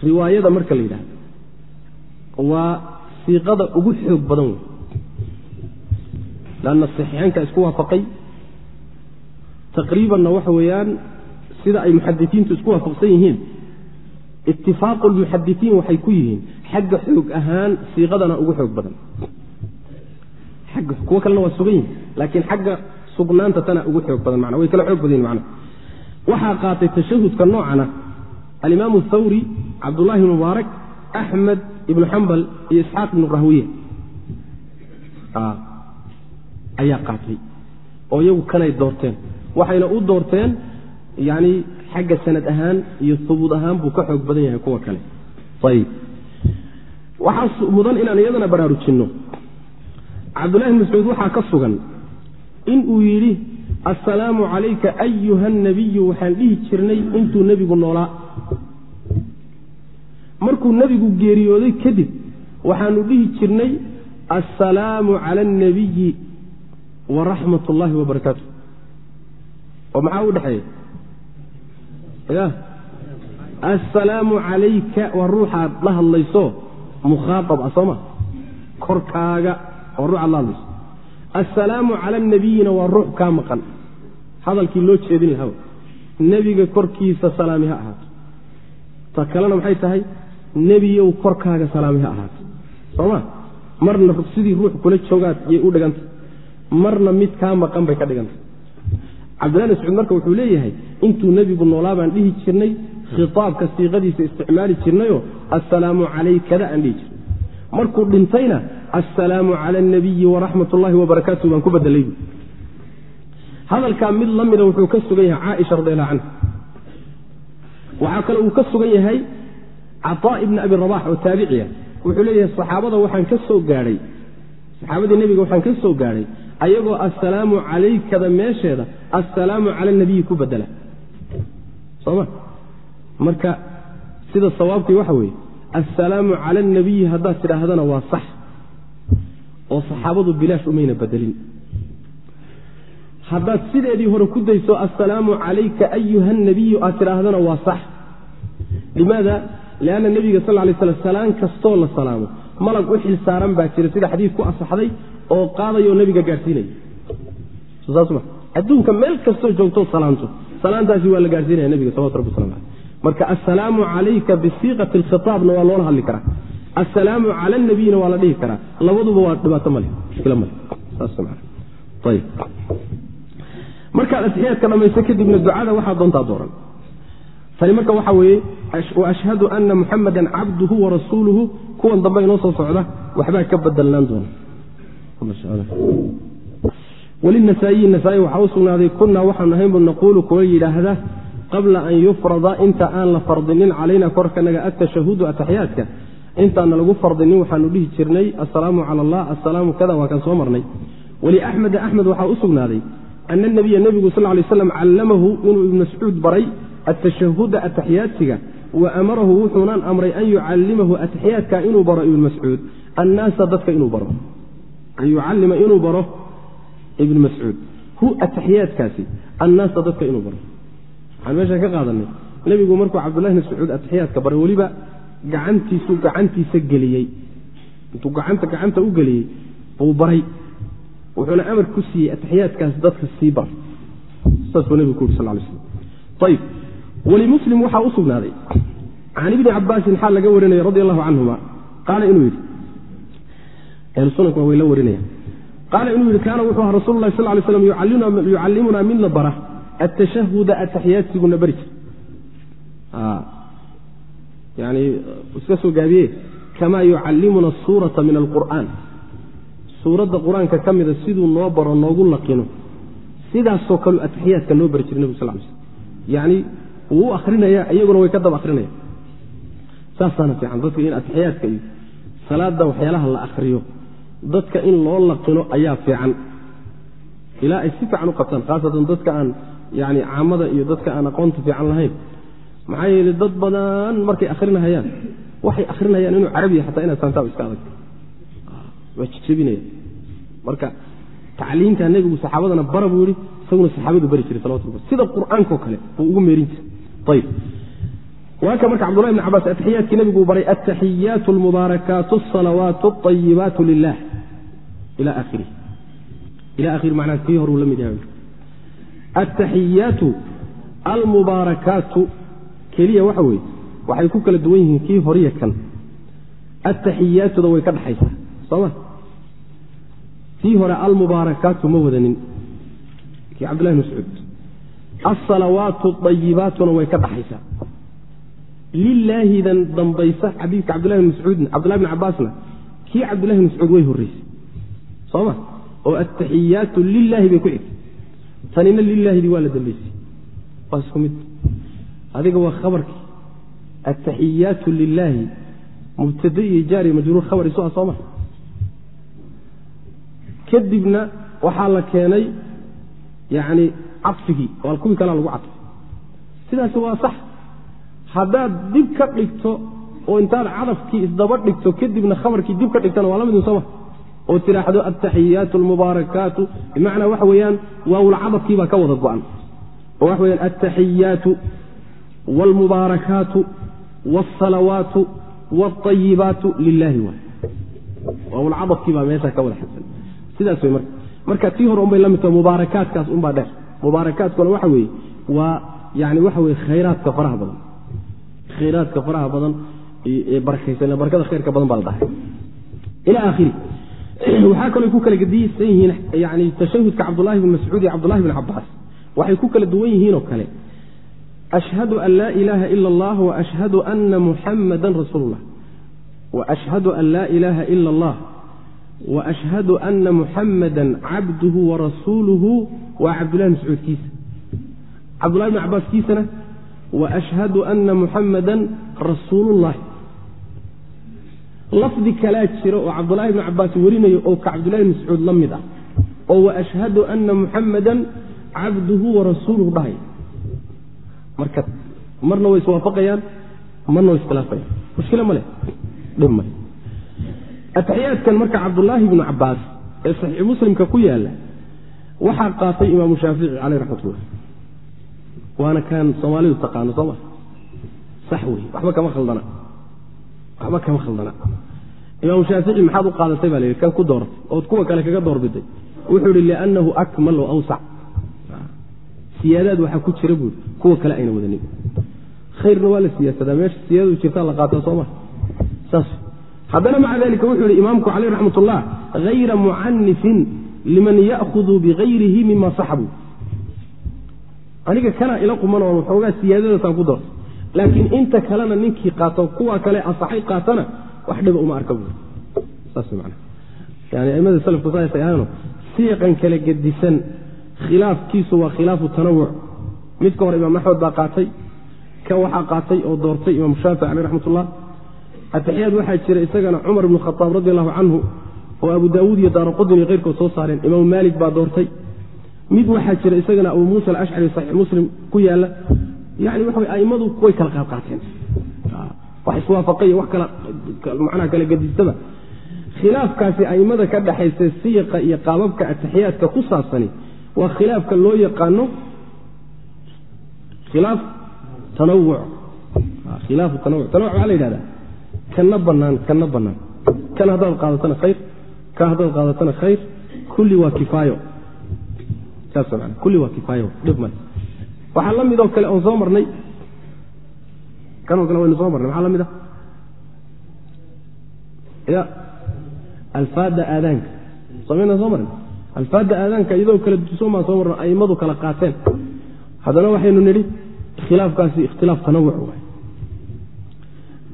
riwaayada marka la yidhahdo waa siiqada ugu xoog badan wey lanna saxiixaynka isku waafaqay. Taqriibanna waxa weeyaan sida ay muxadisiintu isku waafaqsan yihiin itifaaqu lmuxadisiin waxay ku yihiin xagga xoog ahaan siiqadana ugu xoog badan kuwo kalena waa sugan yihiin laakiin xagga sugnaanta tana ugu xoog badan mana way kala xoog badan mana waxaa qaatay tashahudka noocana alimaamu thawri cabdullahi mubaarak axmed ibnu xambal iyo isxaaq ibnu rahwiya ayaa qaatay oo iyagu kanay doorteen waxayna u doorteen yani xagga sanad ahaan iyo hubuud ahaan buu ka xoog badan yahay kuwa kale. Ayib. Waxaa mudan inaan iyadana baraarujinno. Cabdullahi mascuud waxaa ka sugan inuu yidhi assalaamu calayka ayuha nabiyu waxaan dhihi jirnay intuu nebigu noolaa. Markuu nebigu geeriyooday kadib waxaanu dhihi jirnay assalaamu cala alnabiyi wa raxmat ullaahi wa barakaatu oo maxaa u dhexeeya? ya assalaamu calayka waa ruuxaad la hadlayso. Mukhaaab ah soo ma? Korkaaga waa ruuxaad la hadlayso. Assalaamu cala anabiyina waa ruux kaa maqan. Hadalkii loo jeedin lahaa. Nebiga korkiisa salaami ha ahaato. Ta kalena maxay tahay? Nebiyow korkaaga salaami ha ahaato. Sooma marna sidii ruux kula joogaad yay u dhigantay. Marna mid kaa maqan bay ka cabdillahi mascuud marka wuxuu leeyahay intuu nebigu noolaa baan dhihi jirnay khitaabka siiqadiisa isticmaali jirnayo assalaamu calaykada aan dhihi jirnay. Markuu dhintayna assalaamu cala alnabiyi waraxmat ullahi wabarakaatu baan ku bedelay hadalkaa mid la mida wuxuu ka sugan yahay caaisha radiallahu canha. Waxaa kale uu ka sugan yahay cataa ibni abi rabax oo taabiciya wuxuu leeyahay saxaabada waxaan ka soo gaadhay saxaabadii nebiga waxaan ka soo gaadhay ayagoo assalaamu calaykada meesheeda assalaamu cala nabiyi ku bedela soma marka sida sawaabkii waxa weeye assalaamu cala anabiyi haddaad tidhaahdana waa sax oo saxaabadu bilaash umayna bedelin haddaad sideedii hore ku dayso assalaamu calayka ayuha nabiyu aad tidhaahdana waa sax. Limaada? Lianna nebiga sal lay slam salaan kastoo la salaamo. Malag u xil saaran baa jira sida xadiid ku asaxday oo qaadayoo nebiga gaadhsiinaya adduunka meel kastoo joogtoo salaanto salaantaasi waa la gaadhsiinaya nebiga salawatu rabbi waslamu aleyh marka assalaamu calayka bisiiqati alkhitaabna waa loola hadli karaa. Assalaamu cala anabiyina waa la dhihi karaa. Labaduba waa dhibaato male mushkilo male saasayb markaad atixiyaadka dhammayso kadibna ducada waxaa doontaa dooran. Tani marka waxaa weeye waashhadu ana muxamadan cabduhu warasuuluhu kuwan dambe inoo soo socda waxbaa ka bedelnaan doona walinasaa'iyi nasaa-i waxaa u sugnaaday kunaa waxaanu ahaynbu naquulu kuwa yidhaahda qabla an yufrada inta aan la fardinin calayna korkanaga atashahudu ataxiyaadka intaana lagu fardinin waxaanu dhihi jirnay assalaamu cala allah assalaamu kada waa kaan soo marnay waliaxmeda axmed waxaa u sugnaaday ana nabiya nebigu sal lay slam callamahu inuu ibnu mascuud baray atashahuda ataxiyaadsiga wa amarahu wuxuunan amray an yucallimahu ataxiyaadka inuu baro ibnu mascuud annaasa dadka inuu baro ibnu mascuud hu ataxiyaadkaasi annaasa dadka inuu baro waxaan meesha ka qaadanay nebigu markuu cabdullahi bn mascuud ataxiyaadka baray weliba gacantiisu gacantiisa geliyey. Intuu gacanta gacanta u geliyey buu baray. Wuxuuna amar ku siiyey ataxiyaadkaas dadka sii bar saasuu nebigu ku yuri sal lay slam ayib walimuslim waxaa u sugnaaday. Can ibni cabaasin xaal laga warinaya radi allahu canhuma qaala inuu yidhi ahlusunanku waa way la warinaya qaala inuu yidhi kaana wuxuu aha rasul lahi sal lay slam yucallimunaa midna bara atashahuda ataxiyaadsiguna bari jir yani iska soo gaabiye kamaa yucallimuna suurata min alqur'aan. Suuradda qur'aanka ka mida siduu noo baro noogu laqino. Sidaasoo kalu ataxiyaadka noo bari jira nebig sal lay slm yacni wuu u iyaguna way ka daba akrinaya saasaana fiican dadka in ataxiyaadka iyo salaada waxyaalaha la akriyo dadka in loo laqino ayaa fiican. Ilaa ay si fiican u qabtaan khaasatan dadka aan yani caamada iyo dadka aan aqoonta fiican lahayn. Maxaa yeele dad badan markay akrinahayaan waxay akrinayaan inuu carabiya xataa inaad faantaa iska adag. Waa jijabinaya marka tacliimta nebigu saxaabadana bara buu yihi isaguna saxaabadu bari jiray salawatu sida qur'aankao kale uu ugu meerin jiray. Ayib waaka marka cabdullahi bn cabaas ataxiyaadkii nebiguu baray altaxiyaatu almubaarakaatu asalawaatu alayibaatu lilah ila akhirih ila akhiri macnaha kii horuu la mid yahay ataxiyaatu almubaarakaatu keliya waxa weeye waxay ku kala duwan yihiin kii horiya kan ataxiyaatuda way ka dhaxaysaa soo ma tii hore almubaarakaatu ma wadanin kii cabdullahi mascuud alsalawaatu ayibaatuna way ka dhaxaysaa lilaahidan dambaysa xadiidka cabdullahi bn mascuudna cabdullahi bn cabaasna kii cabdullahi bn mascuud way horreysay soo ma oo ataxiyaatu lilaahi bay ku xigtay tanina lilaahidii waa la dambaysay waa isku mid. Adiga waa khabarkii ataxiyaatu lilaahi mubtada iyo jaari majruur khabar isu ah soo ma kadibna waxaa la keenay yani cadfigii oo kuwii kalea lagu cadfay sidaasi waa sax. Haddaad dib ka dhigto oo intaad cadafkii isdaba dhigto kadibna khabarkii dib ka dhigtana waa la midun sooma oo tidhaahdo altaxiyaatu almubaarakaatu. Bimacnaa waxa weeyaan waawlcadafkiibaa ka wada go-an. Oo waxa weyaan altaxiyaatu waalmubaarakaatu waalsalawaatu waalayibaatu lilaahi waay waawlcadafkiibaa meesha ka wada xadsan. Sidaas wey marka marka tii hore unbay la mid taho mubaarakaadkaas unbaa dheer. Mubaarakaadkuna waxa weeye waa yani waxa weye khayraadka faraha badan. Khayraadka faraha badan ee barakaysan barakada khayrka badan baa la dhahay. Ila akhiri waxaa kaloo ku kala gedisan yihiin yani tashahudka cabdullahi bn mascuud iyo cabdullahi bn cabaas waxay ku kala duwan yihiinoo kale. Ashhadu an laa ilaaha ila allah waashhadu ana muxamadan rasuulullah waashhadu an laa ilaaha ila allah waashhadu ana muxamada cabduhu warasuuluhu waa cabdullahi mascuudkiisa cabdullahi bn cabaaskiisana waashhadu ana muxamada rasuulullahi lafdi kalaa jira oo cabdullaahi bn cabaas warinayo oo ka cabdullahi bn mascuud la mid ah oo waashhadu ana muxamada cabduhu warasuuluhu dhahay. Marka marna way iswaafaqayaan marna way iskhilaafayaan. Mushkilo ma leh dhib male ataxiyaadkan marka cabdullaahi bnu cabaas ee saxiix muslimka ku yaalla waxaa qaatay imaamu shaafici caleyh raxmatullah waana kaan soomaalidu taqaano sooma sax wey waxba kama khaldana waxba kama khaldana. Imaamu shaafici maxaad u qaadatay baa layidhi kan ku dooratay ood kuwa kale kaga doorbiday wuxuu yihi liannahu akmal o awsac. Siyaadaad waxaa ku jira buui kuwa kale ayna wadanin khayrna waa la siyaasadaa meesha siyaadadu jirtaa la qaataa sooma saas. Haddana maca dalika wuxuu yihi imaamku caleyh raxmat ullah hayra mucanifin liman ya'hudu bigayrihi mima saxabu. Aniga kana ila quman oon waxoogaa siyaadadaasaan ku doortay laakiin inta kalena ninkii qaato kuwa kale asaxay qaatana wax dhiba uma arka buui saas man yani aimada salafku saasay ahaano siiqan kala gedisan khilaafkiisu waa khilaafu tanawuc. Midka hore imaam axmed baa qaatay kan waxaa qaatay oo doortay imaam shaafici caleyh raxmatullah. Ataxiyaad waxaa jira isagana cumar ibnu khataab radi allahu canhu oo abu daawuud iyo daaraqudin keyrkood soo saareen imaamu maalik baa doortay. Mid waxaa jira isagana abu muusa alashcari saxiix muslim ku yaalla yani waxa aimadu way kala qaad qaateen wax iswaafaqay wax kala macnaha kala gadistaba khilaafkaasi aimada ka dhaxaysa siyaqa iyo qaababka ataxiyaadka ku saabsani waa khilaafka loo yaqaano khilaaf tanawuc khilaafu tanawuc tanawuc waxaa la yidhahdaa kana banaan kana banaan kan haddaad qaadatana khayr kan haddaad qaadatana khayr kulli waa kifaayo saas kulli waa kifaayo dhib male waxaa la midoo kale oon soo marnay. Kanoo kale waynu soo marnay maxaa la mid ah. Ya alfaada aadaanka. Somayna soo marnay? Alfaada aadaanka iyadoo kala dusoon baan soo marna aimadu kala qaateen. Haddana waxaynu nidhi khilaafkaasi ikhtilaaf tanawuc waay.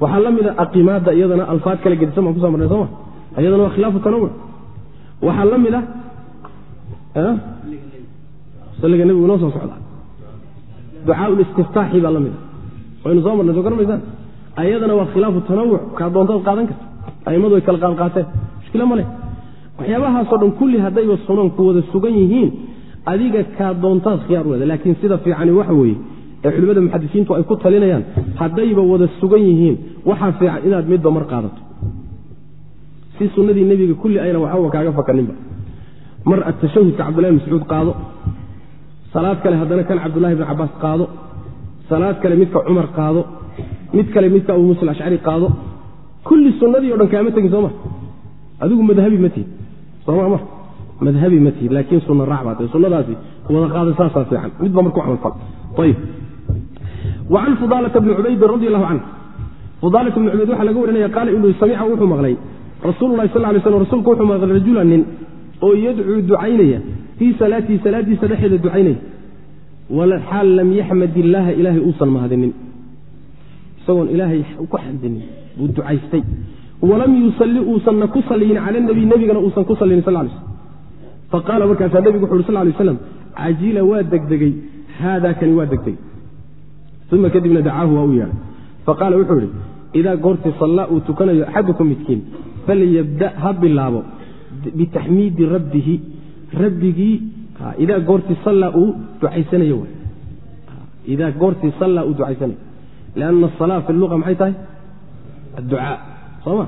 Waxaa la mida aqimaadda iyadana alfaad kala gedisan baan kuso marnay sooma iyadana waa khilaafu tanawuc waxaa la mid ah saliga nebigu inoo soo socdaa ducaa listiftaaxi baa la mid a waynu soo marnay soo garamaysaan ayadana waa khilaafu tanawuc kaa doontaad qaadan karta aimadu way kala qaadqaateen mushkilo ma leh. Waxyaabahaasoo dhan kulli haddayba sunanku wada sugan yihiin adiga kaa doontaad khiyaar wada laakiin sida fiicani waxa weeye ee culimmada muxadisiintu ay ku talinayaan haddayba wada sugan yihiin waxaa fiican inaad midba mar qaadato. Si sunnadii nebiga kulli ayna waxbaba kaaga fakaninba. Mar atashahudka cabdullahi bn mascuud qaado salaad kale haddana kan cabdullahi bn cabaas qaado. Salaad kale midka cumar qaado. Mid kale midka abu muusa alashcari qaado. Kulli sunnadii o dhan kaama tegin sooma adigu madhabi ma tihin sooma mar madhabi ma tihid laakiin sunna raac baa tahay sunnadaasi wada qaada saasaa fiican. Midba marku camalfal ayib wa can fudaalata bni cubaydin radi allahu canhu. Fudaalata bni cubayd waxaa laga warinaya qaala inuu samica wuxuu maqlay rasuululahi sal lay slam rasuulku wuxuu maqlay rajula nin oo yadcuu ducaynaya fii salaatihi salaadiisa dhexeeda ducaynaya xaal lam yaxmad illaaha ilaahay uusan mahadinin isagoon ilaahay ku xamdinin buu ducaystay walam yusalli uusanna ku saliyin cala nabiy nebigana uusan ku salinin sal lay slm faqaala markaasaa nebigu wuxu uhi sal lay slam cajila waa degdegey haada kani waa degdegey uma kadibna dacaahu waa u yeedhay faqaala wuxuu idhi idaa goortii sallaa uu tukanayo axadukum midkiin falyabda ha bilaabo bitaxmiidi rabbihi rabbigii idaa goortii sallaa uu ducaysanayo idaa goortii sallaa uu ducaysanayo. Lianna asalaa fi luqa maxay tahay? Adducaa. Sooma?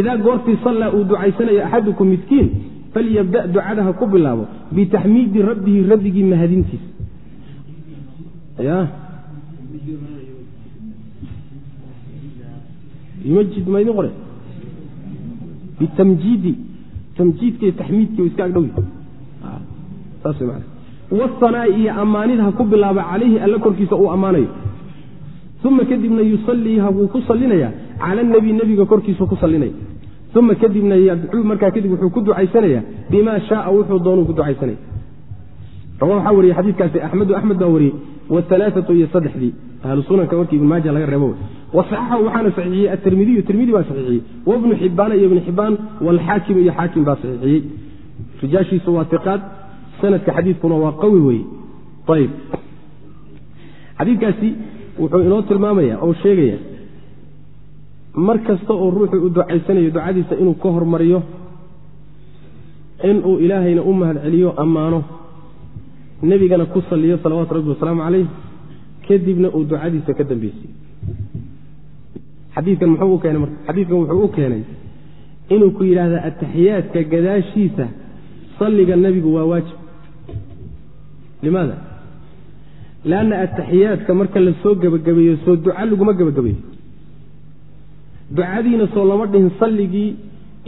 Idaa goortii sallaa uu ducaysanayo axadukum midkiin falyabda ducada ha ku bilaabo bitaxmiidi rabbihi rabbigii mahadintiisa. Ya. Yumajid ma idin qore bitamjiidi. Tamjiidka iyo taxmiidki iska agdhow wasanaa'i iyo ammaanid ha ku bilaaba calayhi alla korkiisa uu ammaanayo. Uma kadibna yusallii wuu ku salinayaa cala nebi nebiga korkiisu ku salinaya uma kadibna yadcuu markaa kadib wuxuu ku ducaysanayaa bimaa shaaa wuxuu doonuu ku ducaysanaya. Waxaa wariyey xadiidkaasi axmedu axmed baa wariyey waalaatatu iyo saddexdii ahlu markii ibn maaja laga reebo. Wasaxaxahu waxaana saxiixiyey atirmidiyu tirmidi baa saxiixiyey wabnu xibaana iyo ibnu xibaan waalxaakim iyo xaakim baa saxiixiyey. Rijaashiisu waa iqaad sanadka xadiidkuna waa qawi weye ayb xadiidkaasi wuxuu inoo tilmaamaya oo sheegaya mar kasta oo ruuxuu u ducaysanayo ducadiisa inuu ka hormariyo inuu ilaahayna u mahad celiyo ammaano nebigana ku saliyo salawaatu rabbi wasalaamu calayh kadibna uu ducadiisa ka dambeysiyo xadiidkan muxuu u keenay marka xadiidkan wuxuu u keenay inuu ku yidhaahda ataxiyaadka gadaashiisa salliga nebigu waa waajib limaada lanna ataxiyaadka marka la soo gebagabeeyo soo duca laguma gebagabeeyo ducadiina soo lama dhihin salligii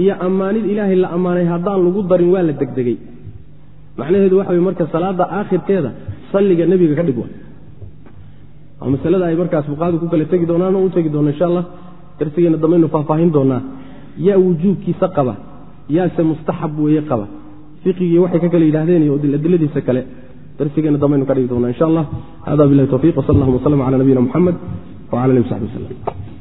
iyo ammaanid ilaahay la ammaanay haddaan lagu darin waa la degdegay macnaheedu waxa wey marka salaada aakhirkeeda salliga nebiga ka dhig wa waa masalada ay markaas fuqahadu ku kala tegi doonaan oo u tegi doona insha allah darsigeena dambaynu faahfaahin doonaa yaa wujuubkiisa qaba yaase mustaxab weeye qaba fiqigii waxay ka kale yidhahdeen iyo adiladiisa kale darsigeena dambaynu ka dhigi doonaa insha allah. Hada bilahi towfiq wsal allahuma wslm cala nabiyina muxamed wcala alihi w saxbi